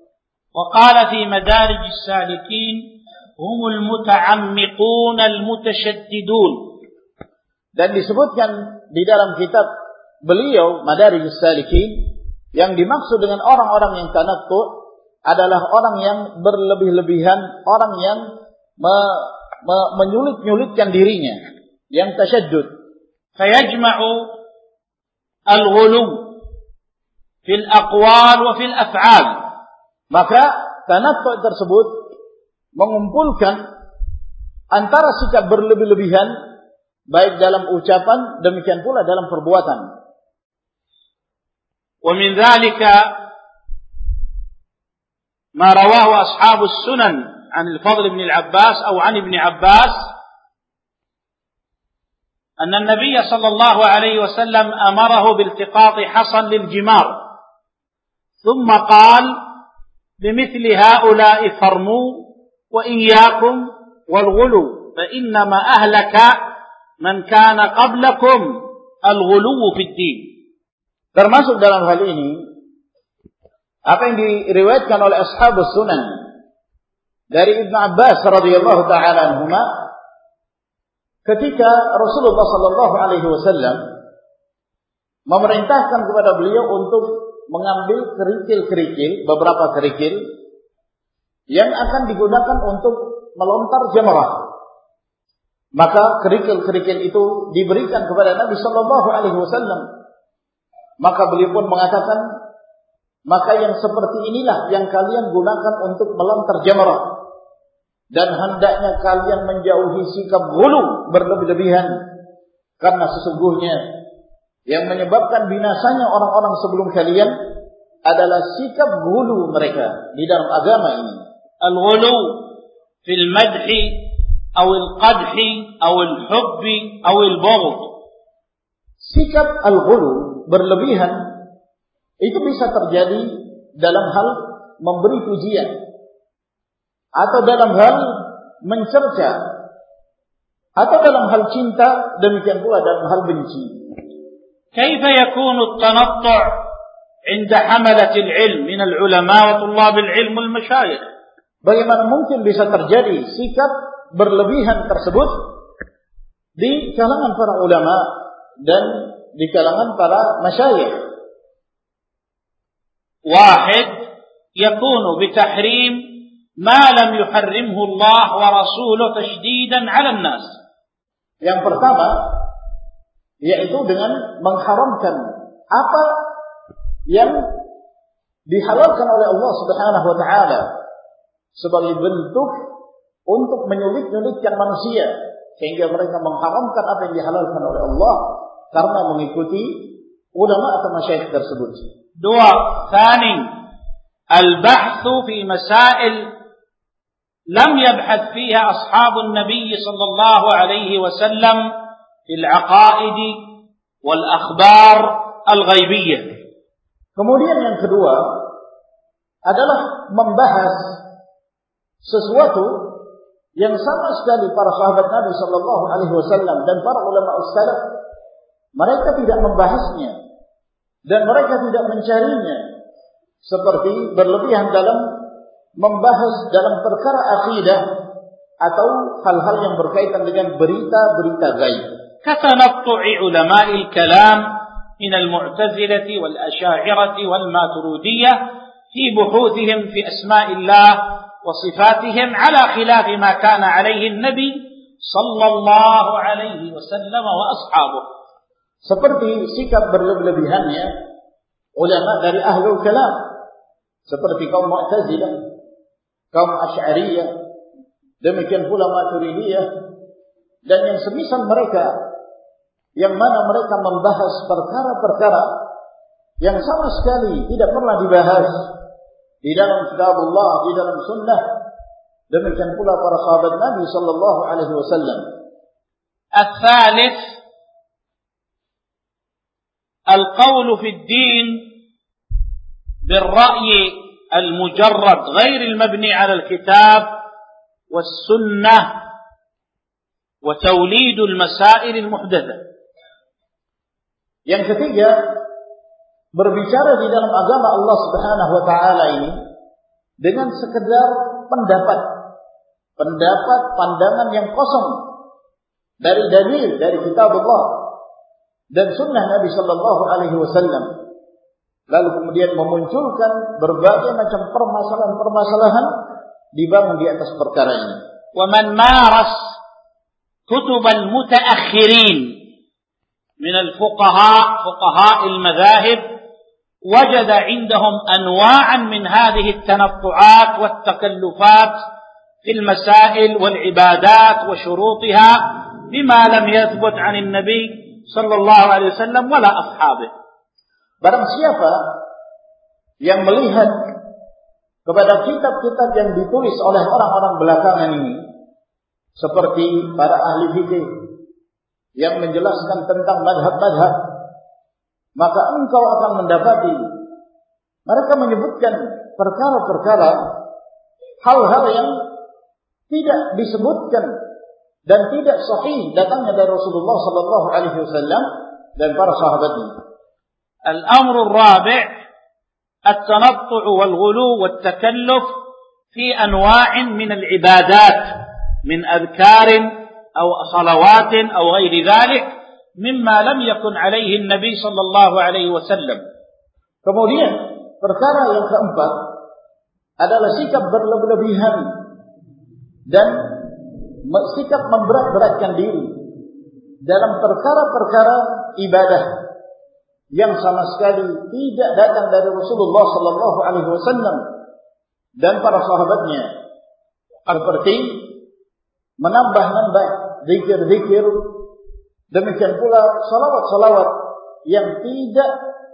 وقال في مدارج السالكين هم المتعمقون المتشددون dan disebutkan di dalam kitab beliau Madarij Salikin yang dimaksud dengan orang-orang yang tanattu adalah orang yang berlebih-lebihan, orang yang me, me, menyulit-nyulitkan dirinya, yang tasyaddud. Fayajma'u al-ghulu fil aqwal wa fil af'al. Maka tanattu tersebut mengumpulkan antara sikap berlebih-lebihan baik dalam ucapan demikian pula dalam perbuatan. ومن ذلك ما رواه أصحاب السنن عن الفضل بن العباس أو عن ابن عباس أن النبي صلى الله عليه وسلم أمره بالتقاط حصى للجمار ثم قال بمثل هؤلاء فرموا وإياكم والغلو فإنما أهلك man kana qablakum al-ghuluw fid. Termasuk dalam hal ini apa yang diriwayatkan oleh ashabus sunan dari Ibn Abbas radhiyallahu taala anhuma ketika Rasulullah sallallahu alaihi wasallam memerintahkan kepada beliau untuk mengambil kerikil-kerikil, beberapa kerikil yang akan digunakan untuk melontar jamarah maka kerikil-kerikil itu diberikan kepada Nabi sallallahu alaihi wasallam maka beliau pun mengatakan, maka yang seperti inilah yang kalian gunakan untuk melontar jamrah. Dan hendaknya kalian menjauhi sikap gulu berlebih-lebihan. Karena sesungguhnya yang menyebabkan binasanya orang-orang sebelum kalian adalah sikap gulu mereka di dalam agama ini. Al-ghulu fil madhi atau al-qadhi atau al-hubbi atau al-bughd. Sikap al-ghulu berlebihan itu bisa terjadi dalam hal memberi pujian atau dalam hal mencerca atau dalam hal cinta demikian pula dalam hal benci. كيف يكون التنطع عند حملة العلم من العلماء وطلاب العلم والمشايخ؟ Bagaimana mungkin bisa terjadi sikap berlebihan tersebut di kalangan para ulama dan di kalangan para masyayikh. Wahid yakunu bitahrim ma lam yuharrimhu Allah wa rasuluh tashdidan 'ala nas Yang pertama yaitu dengan mengharamkan apa yang dihalalkan oleh Allah Subhanahu wa taala sebagai bentuk untuk menyulit-nyulitkan manusia sehingga mereka mengharamkan apa yang dihalalkan oleh Allah karena mengikuti ulama atau masyayikh tersebut. Dua, tani al-bahthu fi masail lam yabhath fiha ashabun nabi sallallahu alaihi wasallam fil aqaidi wal akhbar al-ghaibiyah. Kemudian yang kedua adalah membahas sesuatu yang sama sekali para sahabat Nabi Shallallahu Alaihi Wasallam dan para ulama salaf mereka tidak membahasnya dan mereka tidak mencarinya seperti berlebihan dalam membahas dalam perkara akidah atau hal-hal yang berkaitan dengan berita-berita gaib. كتنطع علماء الكلام من المعتزلة والأشاعرة والماترودية في بحوثهم في أسماء الله وصفاتهم على خلاف ما كان عليه النبي صلى الله عليه وسلم وأصحابه seperti sikap berlebihannya ulama dari ahlul kalam seperti kaum Mu'tazilah, kaum Asy'ariyah, demikian pula Maturidiyah dan yang semisal mereka yang mana mereka membahas perkara-perkara yang sama sekali tidak pernah dibahas di dalam kitabullah, di dalam sunnah. Demikian pula para sahabat Nabi sallallahu alaihi wasallam. الثالث القول في الدين بالرأي المجرد غير المبني على الكتاب والسنة وتوليد المسائل المحدثة Yang ketiga, berbicara di dalam agama Allah Subhanahu wa taala ini dengan sekedar pendapat pendapat pandangan yang kosong dari dalil dari kitab Allah dan sunnah Nabi sallallahu alaihi wasallam. Lalu kemudian memunculkan berbagai macam permasalahan-permasalahan dibangun di atas perkara ini. Wa man kutub al mutaakhirin min al fuqaha fuqaha al madhahib وجد عندهم انواعا من هذه التنطعات والتكلفات في المسائل والعبادات وشروطها بما لم يثبت عن النبي صلى الله عليه وسلم ولا اصحابه Barang siapa yang melihat kepada kitab-kitab yang ditulis oleh orang-orang belakangan ini seperti para ahli fikih yang menjelaskan tentang madhab-madhab, maka engkau akan mendapati mereka menyebutkan perkara-perkara hal-hal yang tidak disebutkan dan tidak sahih datangnya dari Rasulullah sallallahu alaihi wasallam dan para sahabatnya. Al-amr ar-rabi' at-tanattu' wal-ghulu wat-takalluf fi anwa' min al-ibadat min adhkar أو صلوات أو غير ذلك mimma lam yakun alaihi Nabi sallallahu alaihi wasallam. Kemudian perkara yang keempat adalah sikap berlebihan dan sikap memberat-beratkan diri dalam perkara-perkara ibadah yang sama sekali tidak datang dari Rasulullah sallallahu alaihi wasallam dan para sahabatnya seperti menambah-nambah zikir-zikir demikian pula salawat-salawat yang tidak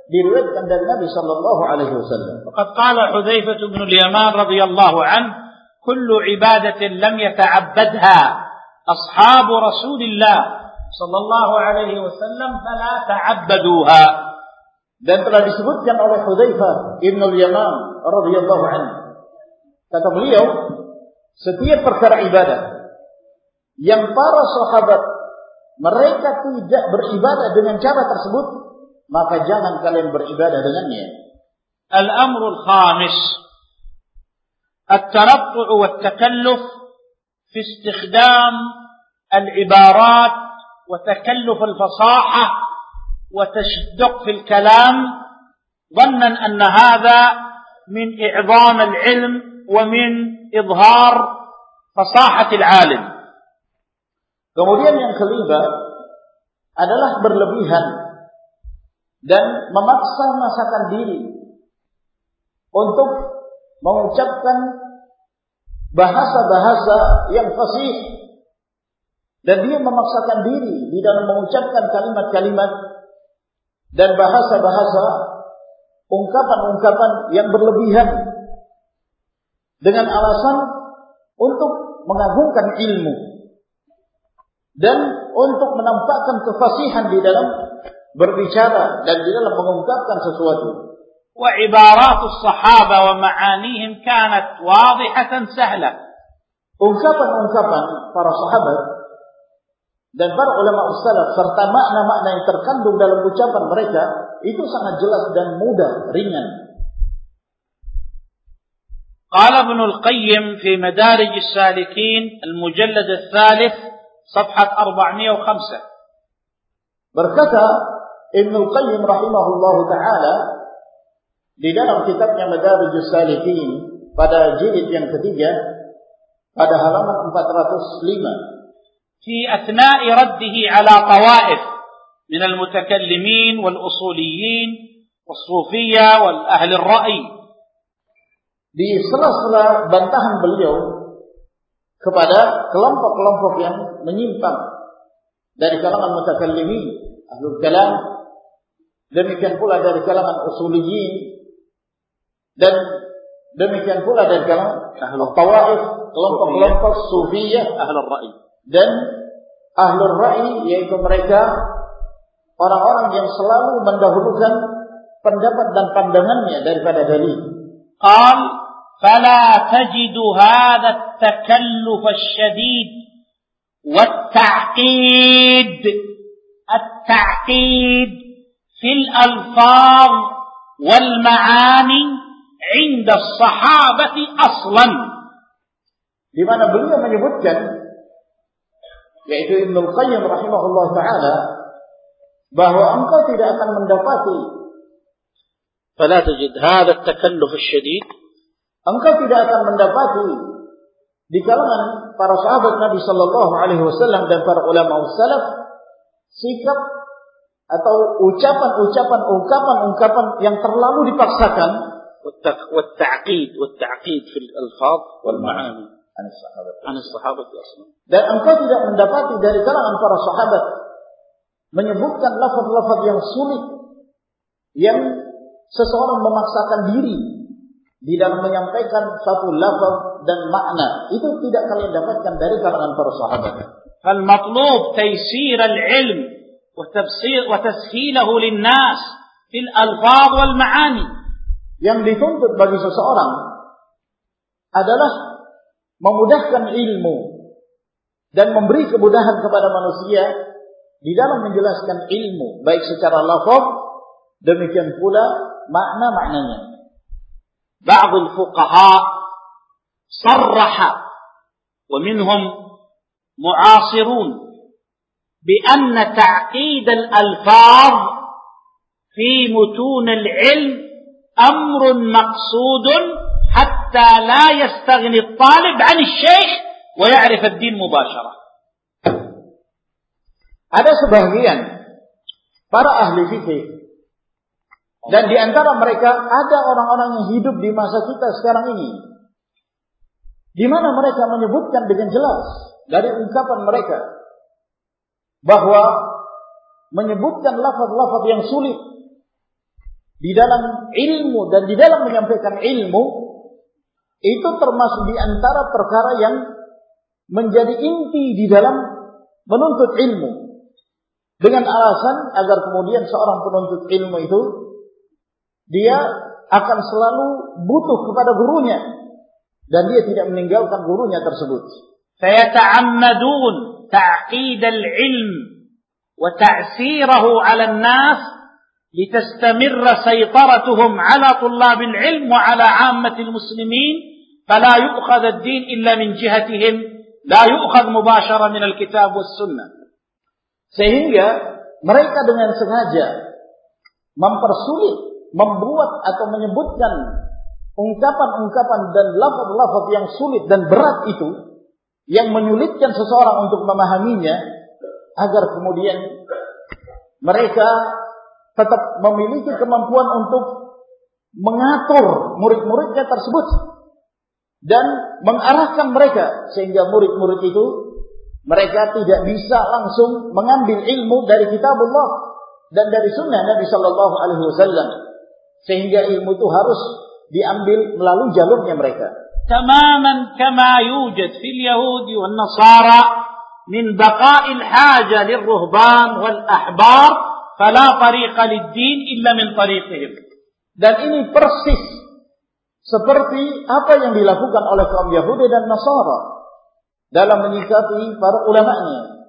diriwayatkan dari Nabi sallallahu alaihi wasallam. Faqad qala Hudzaifah bin al-Yaman radhiyallahu an, "Kullu ibadatin lam yata'abbadha ashab Rasulillah sallallahu alaihi wasallam fala ta'abbaduha." Dan telah disebutkan oleh Hudzaifah bin al-Yaman radhiyallahu anhu. Kata beliau, setiap perkara ibadah yang para sahabat mereka tidak beribadah dengan cara tersebut, maka jangan kalian beribadah dengannya. Al-amr al-khamis التنطع والتكلف في استخدام العبارات وتكلف الفصاحة وتشدق في الكلام ظنا أن هذا من إعظام العلم ومن إظهار فصاحة العالم Kemudian yang kelima adalah berlebihan dan memaksa masakan diri untuk mengucapkan bahasa-bahasa yang fasih. Dan dia memaksakan diri di dalam mengucapkan kalimat-kalimat dan bahasa-bahasa ungkapan-ungkapan yang berlebihan dengan alasan untuk mengagungkan ilmu dan untuk menampakkan kefasihan di dalam berbicara dan di dalam mengungkapkan sesuatu. وعبارات الصحابة ومعانيهم كانت واضحة سهلة. Ungkapan-ungkapan para sahabat dan para ulama salaf serta makna-makna yang terkandung dalam ucapan mereka itu sangat jelas dan mudah, ringan. قال ابن القيم في مدارج السالكين المجلد الثالث صفحة 405 Berkata Ibnu Qayyim rahimahullahu taala di dalam kitabnya Madarijus Salikin pada jilid yang ketiga pada halaman 405 في أثناء رده على طوائف من المتكلمين والأصوليين والصوفية والأهل الرأي di sela-sela bantahan beliau kepada kelompok-kelompok yang menyimpang dari kalangan mutakallimin, ahlul kalam, demikian pula dari kalangan usuliyin. Dan demikian pula dari kalangan ahlul tawaif, kelompok-kelompok sufiyah ahlul ra'i. Dan ahlul ra'i yaitu mereka orang-orang yang selalu mendahulukan pendapat dan pandangannya daripada dalil. Qal فلا تجد هذا التكلف الشديد والتعقيد التعقيد في الألفاظ والمعاني عند الصحابة أصلا. di mana beliau menyebutkan yaitu Ibnu Qayyim rahimahullah taala bahwa engkau tidak akan mendapati فلا تجد هذا التكلف الشديد engkau tidak akan mendapati di kalangan para sahabat Nabi Shallallahu Alaihi Wasallam dan para ulama salaf sikap atau ucapan-ucapan ungkapan-ungkapan yang terlalu dipaksakan والتعقيد والتعقيد في الألفاظ والمعاني عن الصحابة عن الصحابة أصلا dan engkau tidak mendapati dari kalangan para sahabat menyebutkan lafaz-lafaz yang sulit yang seseorang memaksakan diri di dalam menyampaikan satu lafaz dan makna itu tidak kalian dapatkan dari kalangan para sahabat. Fal matlub taysir al-ilm wa tafsir wa tashilahu lin-nas fil alfaz wal ma'ani. Yang dituntut bagi seseorang adalah memudahkan ilmu dan memberi kemudahan kepada manusia di dalam menjelaskan ilmu baik secara lafaz demikian pula makna-maknanya. بعض الفقهاء صرح ومنهم معاصرون بأن تعقيد الألفاظ في متون العلم أمر مقصود حتى لا يستغني الطالب عن الشيخ ويعرف الدين مباشرة. Ada sebagian para ahli fikih dan di antara mereka ada orang-orang yang hidup di masa kita sekarang ini. Di mana mereka menyebutkan dengan jelas dari ungkapan mereka bahwa menyebutkan lafaz-lafaz yang sulit di dalam ilmu dan di dalam menyampaikan ilmu itu termasuk di antara perkara yang menjadi inti di dalam menuntut ilmu dengan alasan agar kemudian seorang penuntut ilmu itu dia akan selalu butuh kepada gurunya dan dia tidak meninggalkan gurunya tersebut. فيتعمدون تعقيد العلم وتعسيره على الناس لتستمر سيطرتهم على طلاب العلم وعلى عامة المسلمين فلا يؤخذ الدين إلا من جهتهم لا يؤخذ مباشرة من الكتاب والسنة Sehingga mereka dengan sengaja mempersulit, membuat atau menyebutkan ungkapan-ungkapan dan lafaz-lafaz yang sulit dan berat itu yang menyulitkan seseorang untuk memahaminya agar kemudian mereka tetap memiliki kemampuan untuk mengatur murid-muridnya tersebut dan mengarahkan mereka sehingga murid-murid itu mereka tidak bisa langsung mengambil ilmu dari kitabullah dan dari sunnah Nabi Shallallahu Alaihi Wasallam sehingga ilmu itu harus diambil melalui jalurnya mereka. Tamaman kama yujad fil Yahudi wal Nasara min baqa'il haja lirruhban wal ahbar fala tariqa lid-din illa min tariqihim. Dan ini persis seperti apa yang dilakukan oleh kaum Yahudi dan Nasara dalam menyikapi para ulamanya,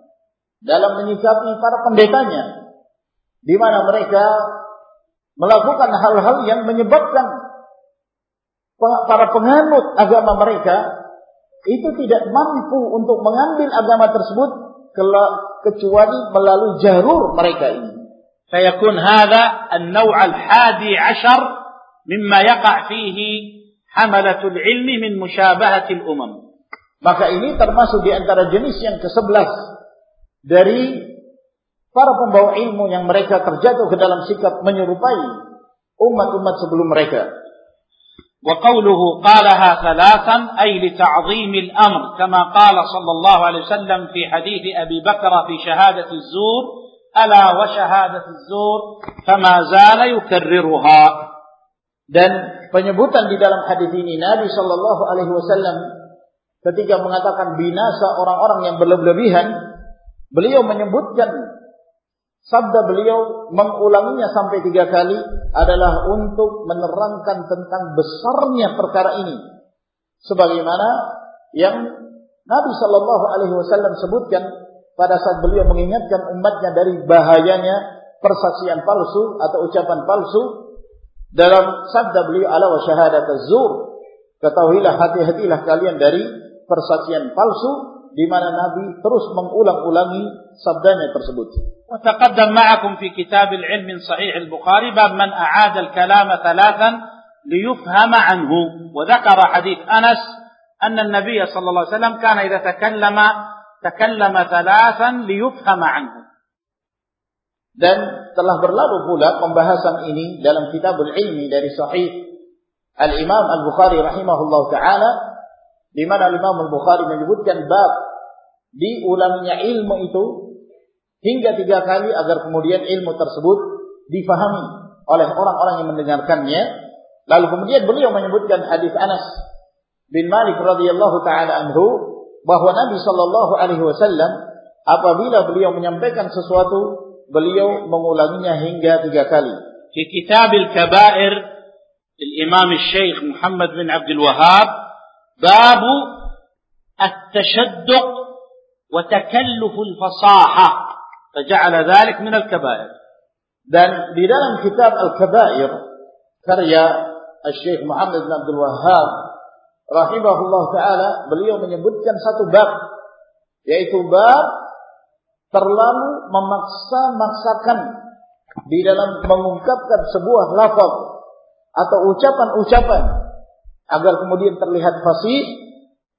dalam menyikapi para pendetanya, di mana mereka melakukan hal-hal yang menyebabkan para penganut agama mereka itu tidak mampu untuk mengambil agama tersebut kecuali melalui jalur mereka ini. فيكون هذا النوع الحادي عشر مما يقع فيه حملة العلم من مشابهة الأمم. Maka ini termasuk di antara jenis yang ke-11 dari para pembawa ilmu yang mereka terjatuh ke dalam sikap menyerupai umat-umat sebelum mereka. Wa qawluhu qalaha thalathan ay li ta'zimil amr kama qala sallallahu alaihi wasallam fi hadith Abi Bakar fi shahadati az-zur ala wa shahadati az-zur fama zala yukarriruha. Dan penyebutan di dalam hadis ini Nabi sallallahu alaihi wasallam ketika mengatakan binasa orang-orang yang berlebihan, beliau menyebutkan Sabda beliau mengulanginya sampai tiga kali adalah untuk menerangkan tentang besarnya perkara ini. Sebagaimana yang Nabi Shallallahu Alaihi Wasallam sebutkan pada saat beliau mengingatkan umatnya dari bahayanya persaksian palsu atau ucapan palsu dalam sabda beliau ala wa syahadat zur ketahuilah hati-hatilah kalian dari persaksian palsu di mana Nabi terus mengulang-ulangi sabdanya tersebut. وتقدم معكم في كتاب العلم من صحيح البخاري باب من أعاد الكلام ثلاثا ليفهم عنه وذكر حديث أنس أن النبي صلى الله عليه وسلم كان إذا تكلم تكلم ثلاثا ليفهم عنه dan telah berlalu pula pembahasan ini dalam kitabul ilmi dari sahih Al-Imam Al-Bukhari rahimahullah taala di mana Imam Al-Bukhari menyebutkan bab diulanginya ilmu itu hingga tiga kali agar kemudian ilmu tersebut difahami oleh orang-orang yang mendengarkannya. Lalu kemudian beliau menyebutkan hadis Anas bin Malik radhiyallahu taala anhu bahwa Nabi sallallahu alaihi wasallam apabila beliau menyampaikan sesuatu beliau mengulanginya hingga tiga kali. Di kitab al-kabair Imam Syekh Muhammad bin Abdul Wahab باب التشدق وتكلف الفصاحة فجعل ذلك من الكبائر dan di dalam kitab Al-Kabair karya Syekh Muhammad bin Abdul Wahhab rahimahullah taala beliau menyebutkan satu bab yaitu bab terlalu memaksa-maksakan di dalam mengungkapkan sebuah lafaz atau ucapan-ucapan agar kemudian terlihat fasih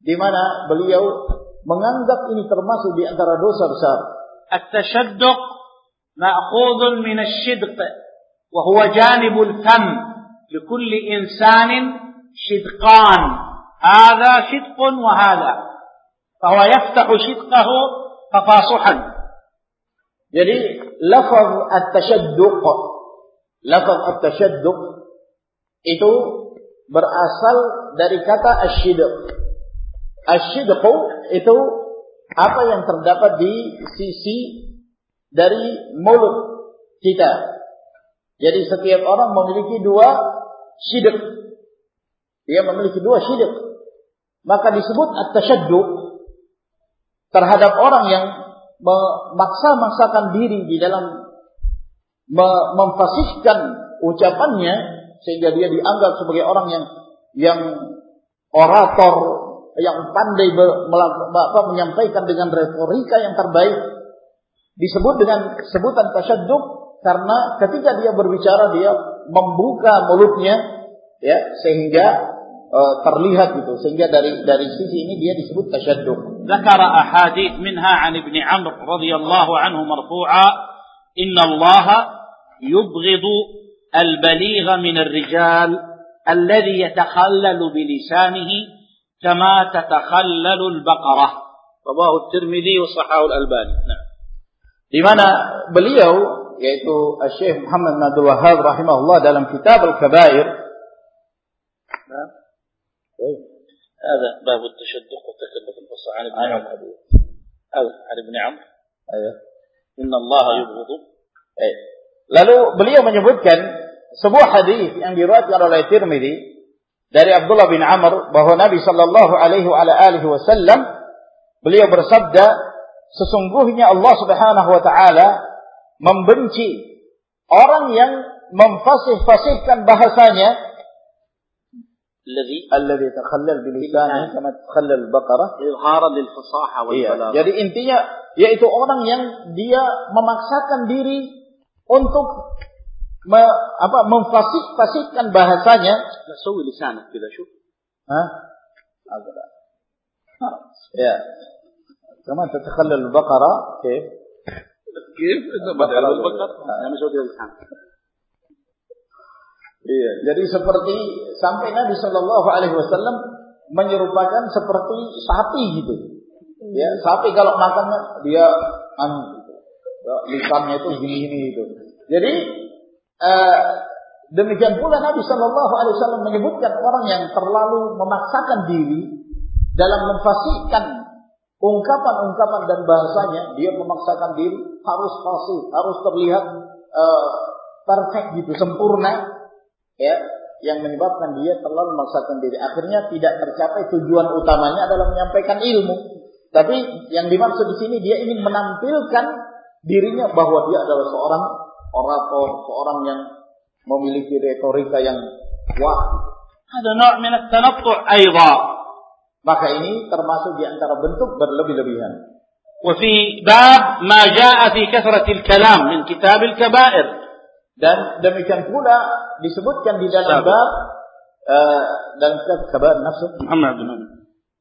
di mana beliau menganggap ini termasuk di antara dosa besar. التشدق مأخوذ من الشدق وهو جانب الفم لكل إنسان شدقان هذا شدق وهذا فهو يفتح شدقه تفاصحا jadi lafaz at-tashadduq lafaz at-tashadduq itu berasal dari kata asyidq. Asyidqu itu apa yang terdapat di sisi dari mulut kita. Jadi setiap orang memiliki dua syidq. Dia memiliki dua syidq. Maka disebut at-tasyadduq terhadap orang yang memaksa-maksakan diri di dalam memfasihkan ucapannya sehingga dia dianggap sebagai orang yang yang orator yang pandai apa, menyampaikan dengan retorika yang terbaik disebut dengan sebutan tasyadduq karena ketika dia berbicara dia membuka mulutnya ya sehingga e, terlihat gitu sehingga dari dari sisi ini dia disebut tasyadduq. Zakara ahadits minha an ibni Amr radhiyallahu anhu marfu'a inna Allah yubghidu البليغ من الرجال الذي يتخلل بلسانه كما تتخلل البقرة. رواه الترمذي وصححه الألباني. نعم. Di mana beliau yaitu Syekh Muhammad bin Abdul Wahhab rahimahullah dalam kitab Al-Kabair. نعم. هذا باب التشدق وتكلف الفصاحة عن ابن عمرو. هذا عن ابن عمرو. أيوه إن الله يبغض. Lalu beliau menyebutkan sebuah hadis yang diriwayatkan oleh Tirmidzi dari Abdullah bin Amr bahwa Nabi sallallahu alaihi wasallam beliau bersabda sesungguhnya Allah Subhanahu wa taala membenci orang yang memfasih-fasihkan bahasanya الذي الذي يتخلل بلسانه كما تخلل البقرة إظهارا للفصاحة والبلاغة Jadi intinya yaitu orang yang dia memaksakan diri untuk me, apa memfasih-fasihkan bahasanya. سوي لسانك كذا شوف ها؟ يا كمان تتخلل البقرة كيف؟ كيف؟ بدل البقر أنا سوي لسانك Iya, jadi seperti sampai Nabi Shallallahu Alaihi Wasallam menyerupakan seperti sapi gitu. Ya, sapi kalau makan dia anu gitu. Ya, lisannya itu gini-gini itu. Jadi eh, demikian pula Nabi Shallallahu Alaihi Wasallam menyebutkan orang yang terlalu memaksakan diri dalam memfasihkan ungkapan-ungkapan dan bahasanya, dia memaksakan diri harus fasih, harus terlihat uh, perfect gitu, sempurna ya yang menyebabkan dia terlalu memaksakan diri. Akhirnya tidak tercapai tujuan utamanya adalah menyampaikan ilmu. Tapi yang dimaksud di sini dia ingin menampilkan dirinya bahwa dia adalah seorang orator, seorang yang memiliki retorika yang kuat. Ada نوع من التنطع أيضا. Maka ini termasuk di antara bentuk berlebih-lebihan. وفي باب ما جاء في كثرة الكلام من كتاب الكبائر dan demikian pula disebutkan di dalam bab uh, dalam kitab kabar nafsu Muhammad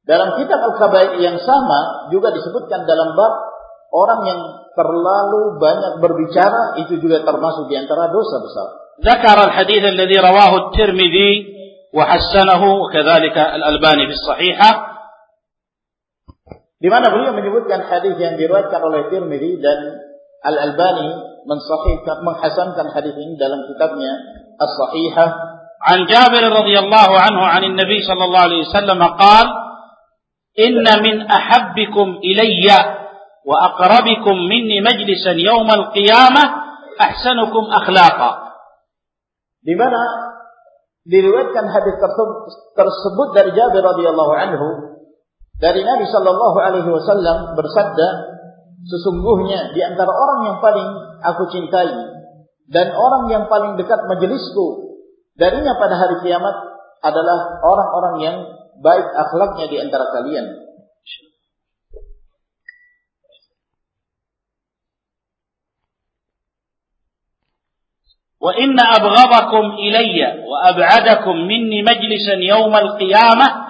dalam kitab al-kabair yang sama juga disebutkan dalam bab orang yang terlalu banyak berbicara itu juga termasuk di antara dosa besar. ذكر الحديث الذي رواه الترمذي وحسنه وكذلك الألباني في الصحيحة di mana beliau menyebutkan hadis yang diriwayatkan oleh Tirmidzi dan Al-Albani mensahihkan menghasankan hadis ini dalam kitabnya As-Sahihah عن جابر رضي الله عنه عن النبي صلى الله عليه وسلم قال إن من أحبكم إلي wa aqrabikum minni majlisan القيامة qiyamah ahsanukum akhlaqa. Di mana diriwayatkan hadis tersebut dari Jabir radhiyallahu anhu dari Nabi sallallahu alaihi wasallam bersabda, sesungguhnya di antara orang yang paling aku cintai dan orang yang paling dekat majelisku darinya pada hari kiamat adalah orang-orang yang baik akhlaknya di antara kalian. وإن أبغضكم إلي وأبعدكم مني مجلسا يوم القيامة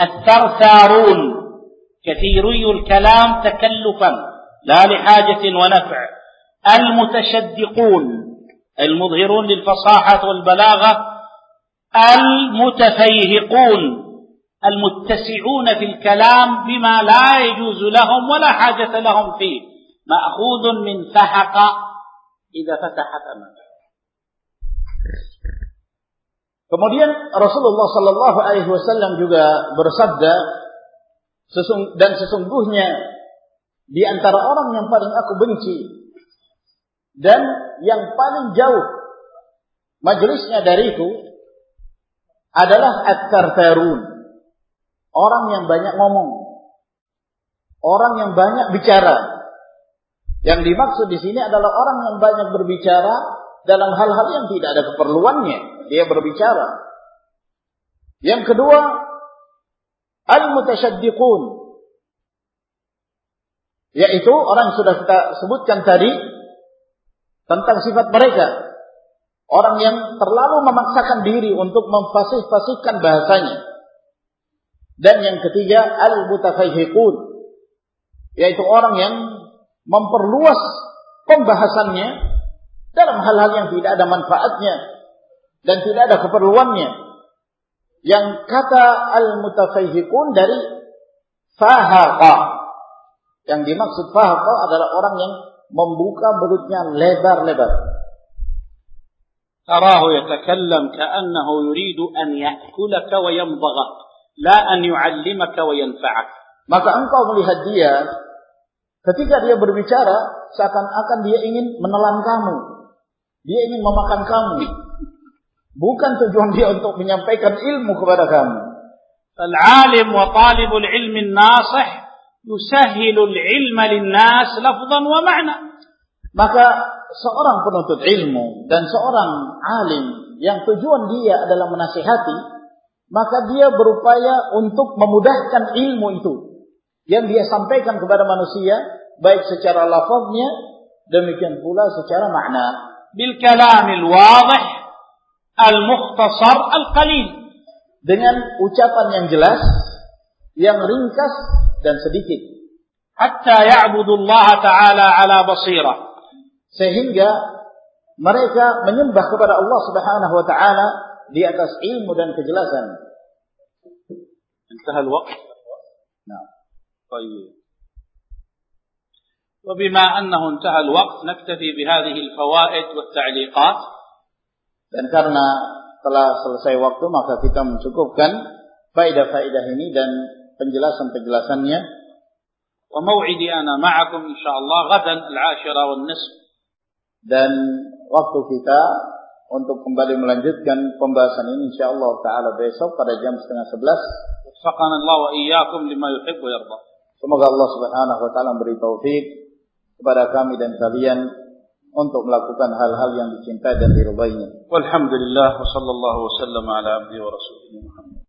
الثرثارون. كثيري الكلام تكلفا لا لحاجة ونفع. المتشدقون المظهرون للفصاحة والبلاغة. المتفيهقون المتسعون في الكلام بما لا يجوز لهم ولا حاجة لهم فيه. مأخوذ من فحق إذا فتح فمه Kemudian Rasulullah Sallallahu Alaihi Wasallam juga bersabda, dan sesungguhnya di antara orang yang paling aku benci dan yang paling jauh majelisnya dariku adalah at-tartarun. Orang yang banyak ngomong. Orang yang banyak bicara. Yang dimaksud di sini adalah orang yang banyak berbicara dalam hal-hal yang tidak ada keperluannya dia berbicara. Yang kedua, al-mutasyaddiqun. Yaitu orang sudah kita sebutkan tadi tentang sifat mereka. Orang yang terlalu memaksakan diri untuk memfasih-fasihkan bahasanya. Dan yang ketiga, al-mutafayhiqun. Yaitu orang yang memperluas pembahasannya dalam hal-hal yang tidak ada manfaatnya dan tidak ada keperluannya. Yang kata al-mutafahikun dari fahaqa. Yang dimaksud fahaqa adalah orang yang membuka mulutnya lebar-lebar. Tarahu yatakallam ka'annahu yuridu an ya'kulaka wa yamdhaghak, la an yu'allimaka wa yanfa'ak. Maka engkau melihat dia ketika dia berbicara seakan-akan dia ingin menelan kamu. Dia ingin memakan kamu. Bukan tujuan dia untuk menyampaikan ilmu kepada kamu. Al-alim wa talibul ilmin nasih yusahilul ilma linnas lafzan wa ma'na. Maka seorang penuntut ilmu dan seorang alim yang tujuan dia adalah menasihati, maka dia berupaya untuk memudahkan ilmu itu yang dia sampaikan kepada manusia baik secara lafaznya demikian pula secara makna bil kalamil wadih al mukhtasar al qalil dengan ucapan yang jelas yang ringkas dan sedikit hatta ya'budu Allah taala ala basira sehingga mereka menyembah kepada Allah Subhanahu wa taala di atas ilmu dan kejelasan. انتهى الوقت نعم طيب وبما أنه انتهى الوقت نكتفي بهذه الفوائد والتعليقات Dan karena telah selesai waktu maka kita mencukupkan faidah-faidah ini dan penjelasan-penjelasannya. Wa mau'idi ana ma'akum insyaallah ghadan al-'ashira wan nisf. Dan waktu kita untuk kembali melanjutkan pembahasan ini insyaallah taala besok pada jam setengah sebelas. Waffaqanallahu wa iyyakum lima yuhibbu yarda. Semoga Allah Subhanahu wa taala memberi taufik kepada kami dan kalian untuk melakukan hal-hal yang dicintai dan diridainya. Walhamdulillah wa sallallahu wasallam ala abdi wa rasulih Muhammad.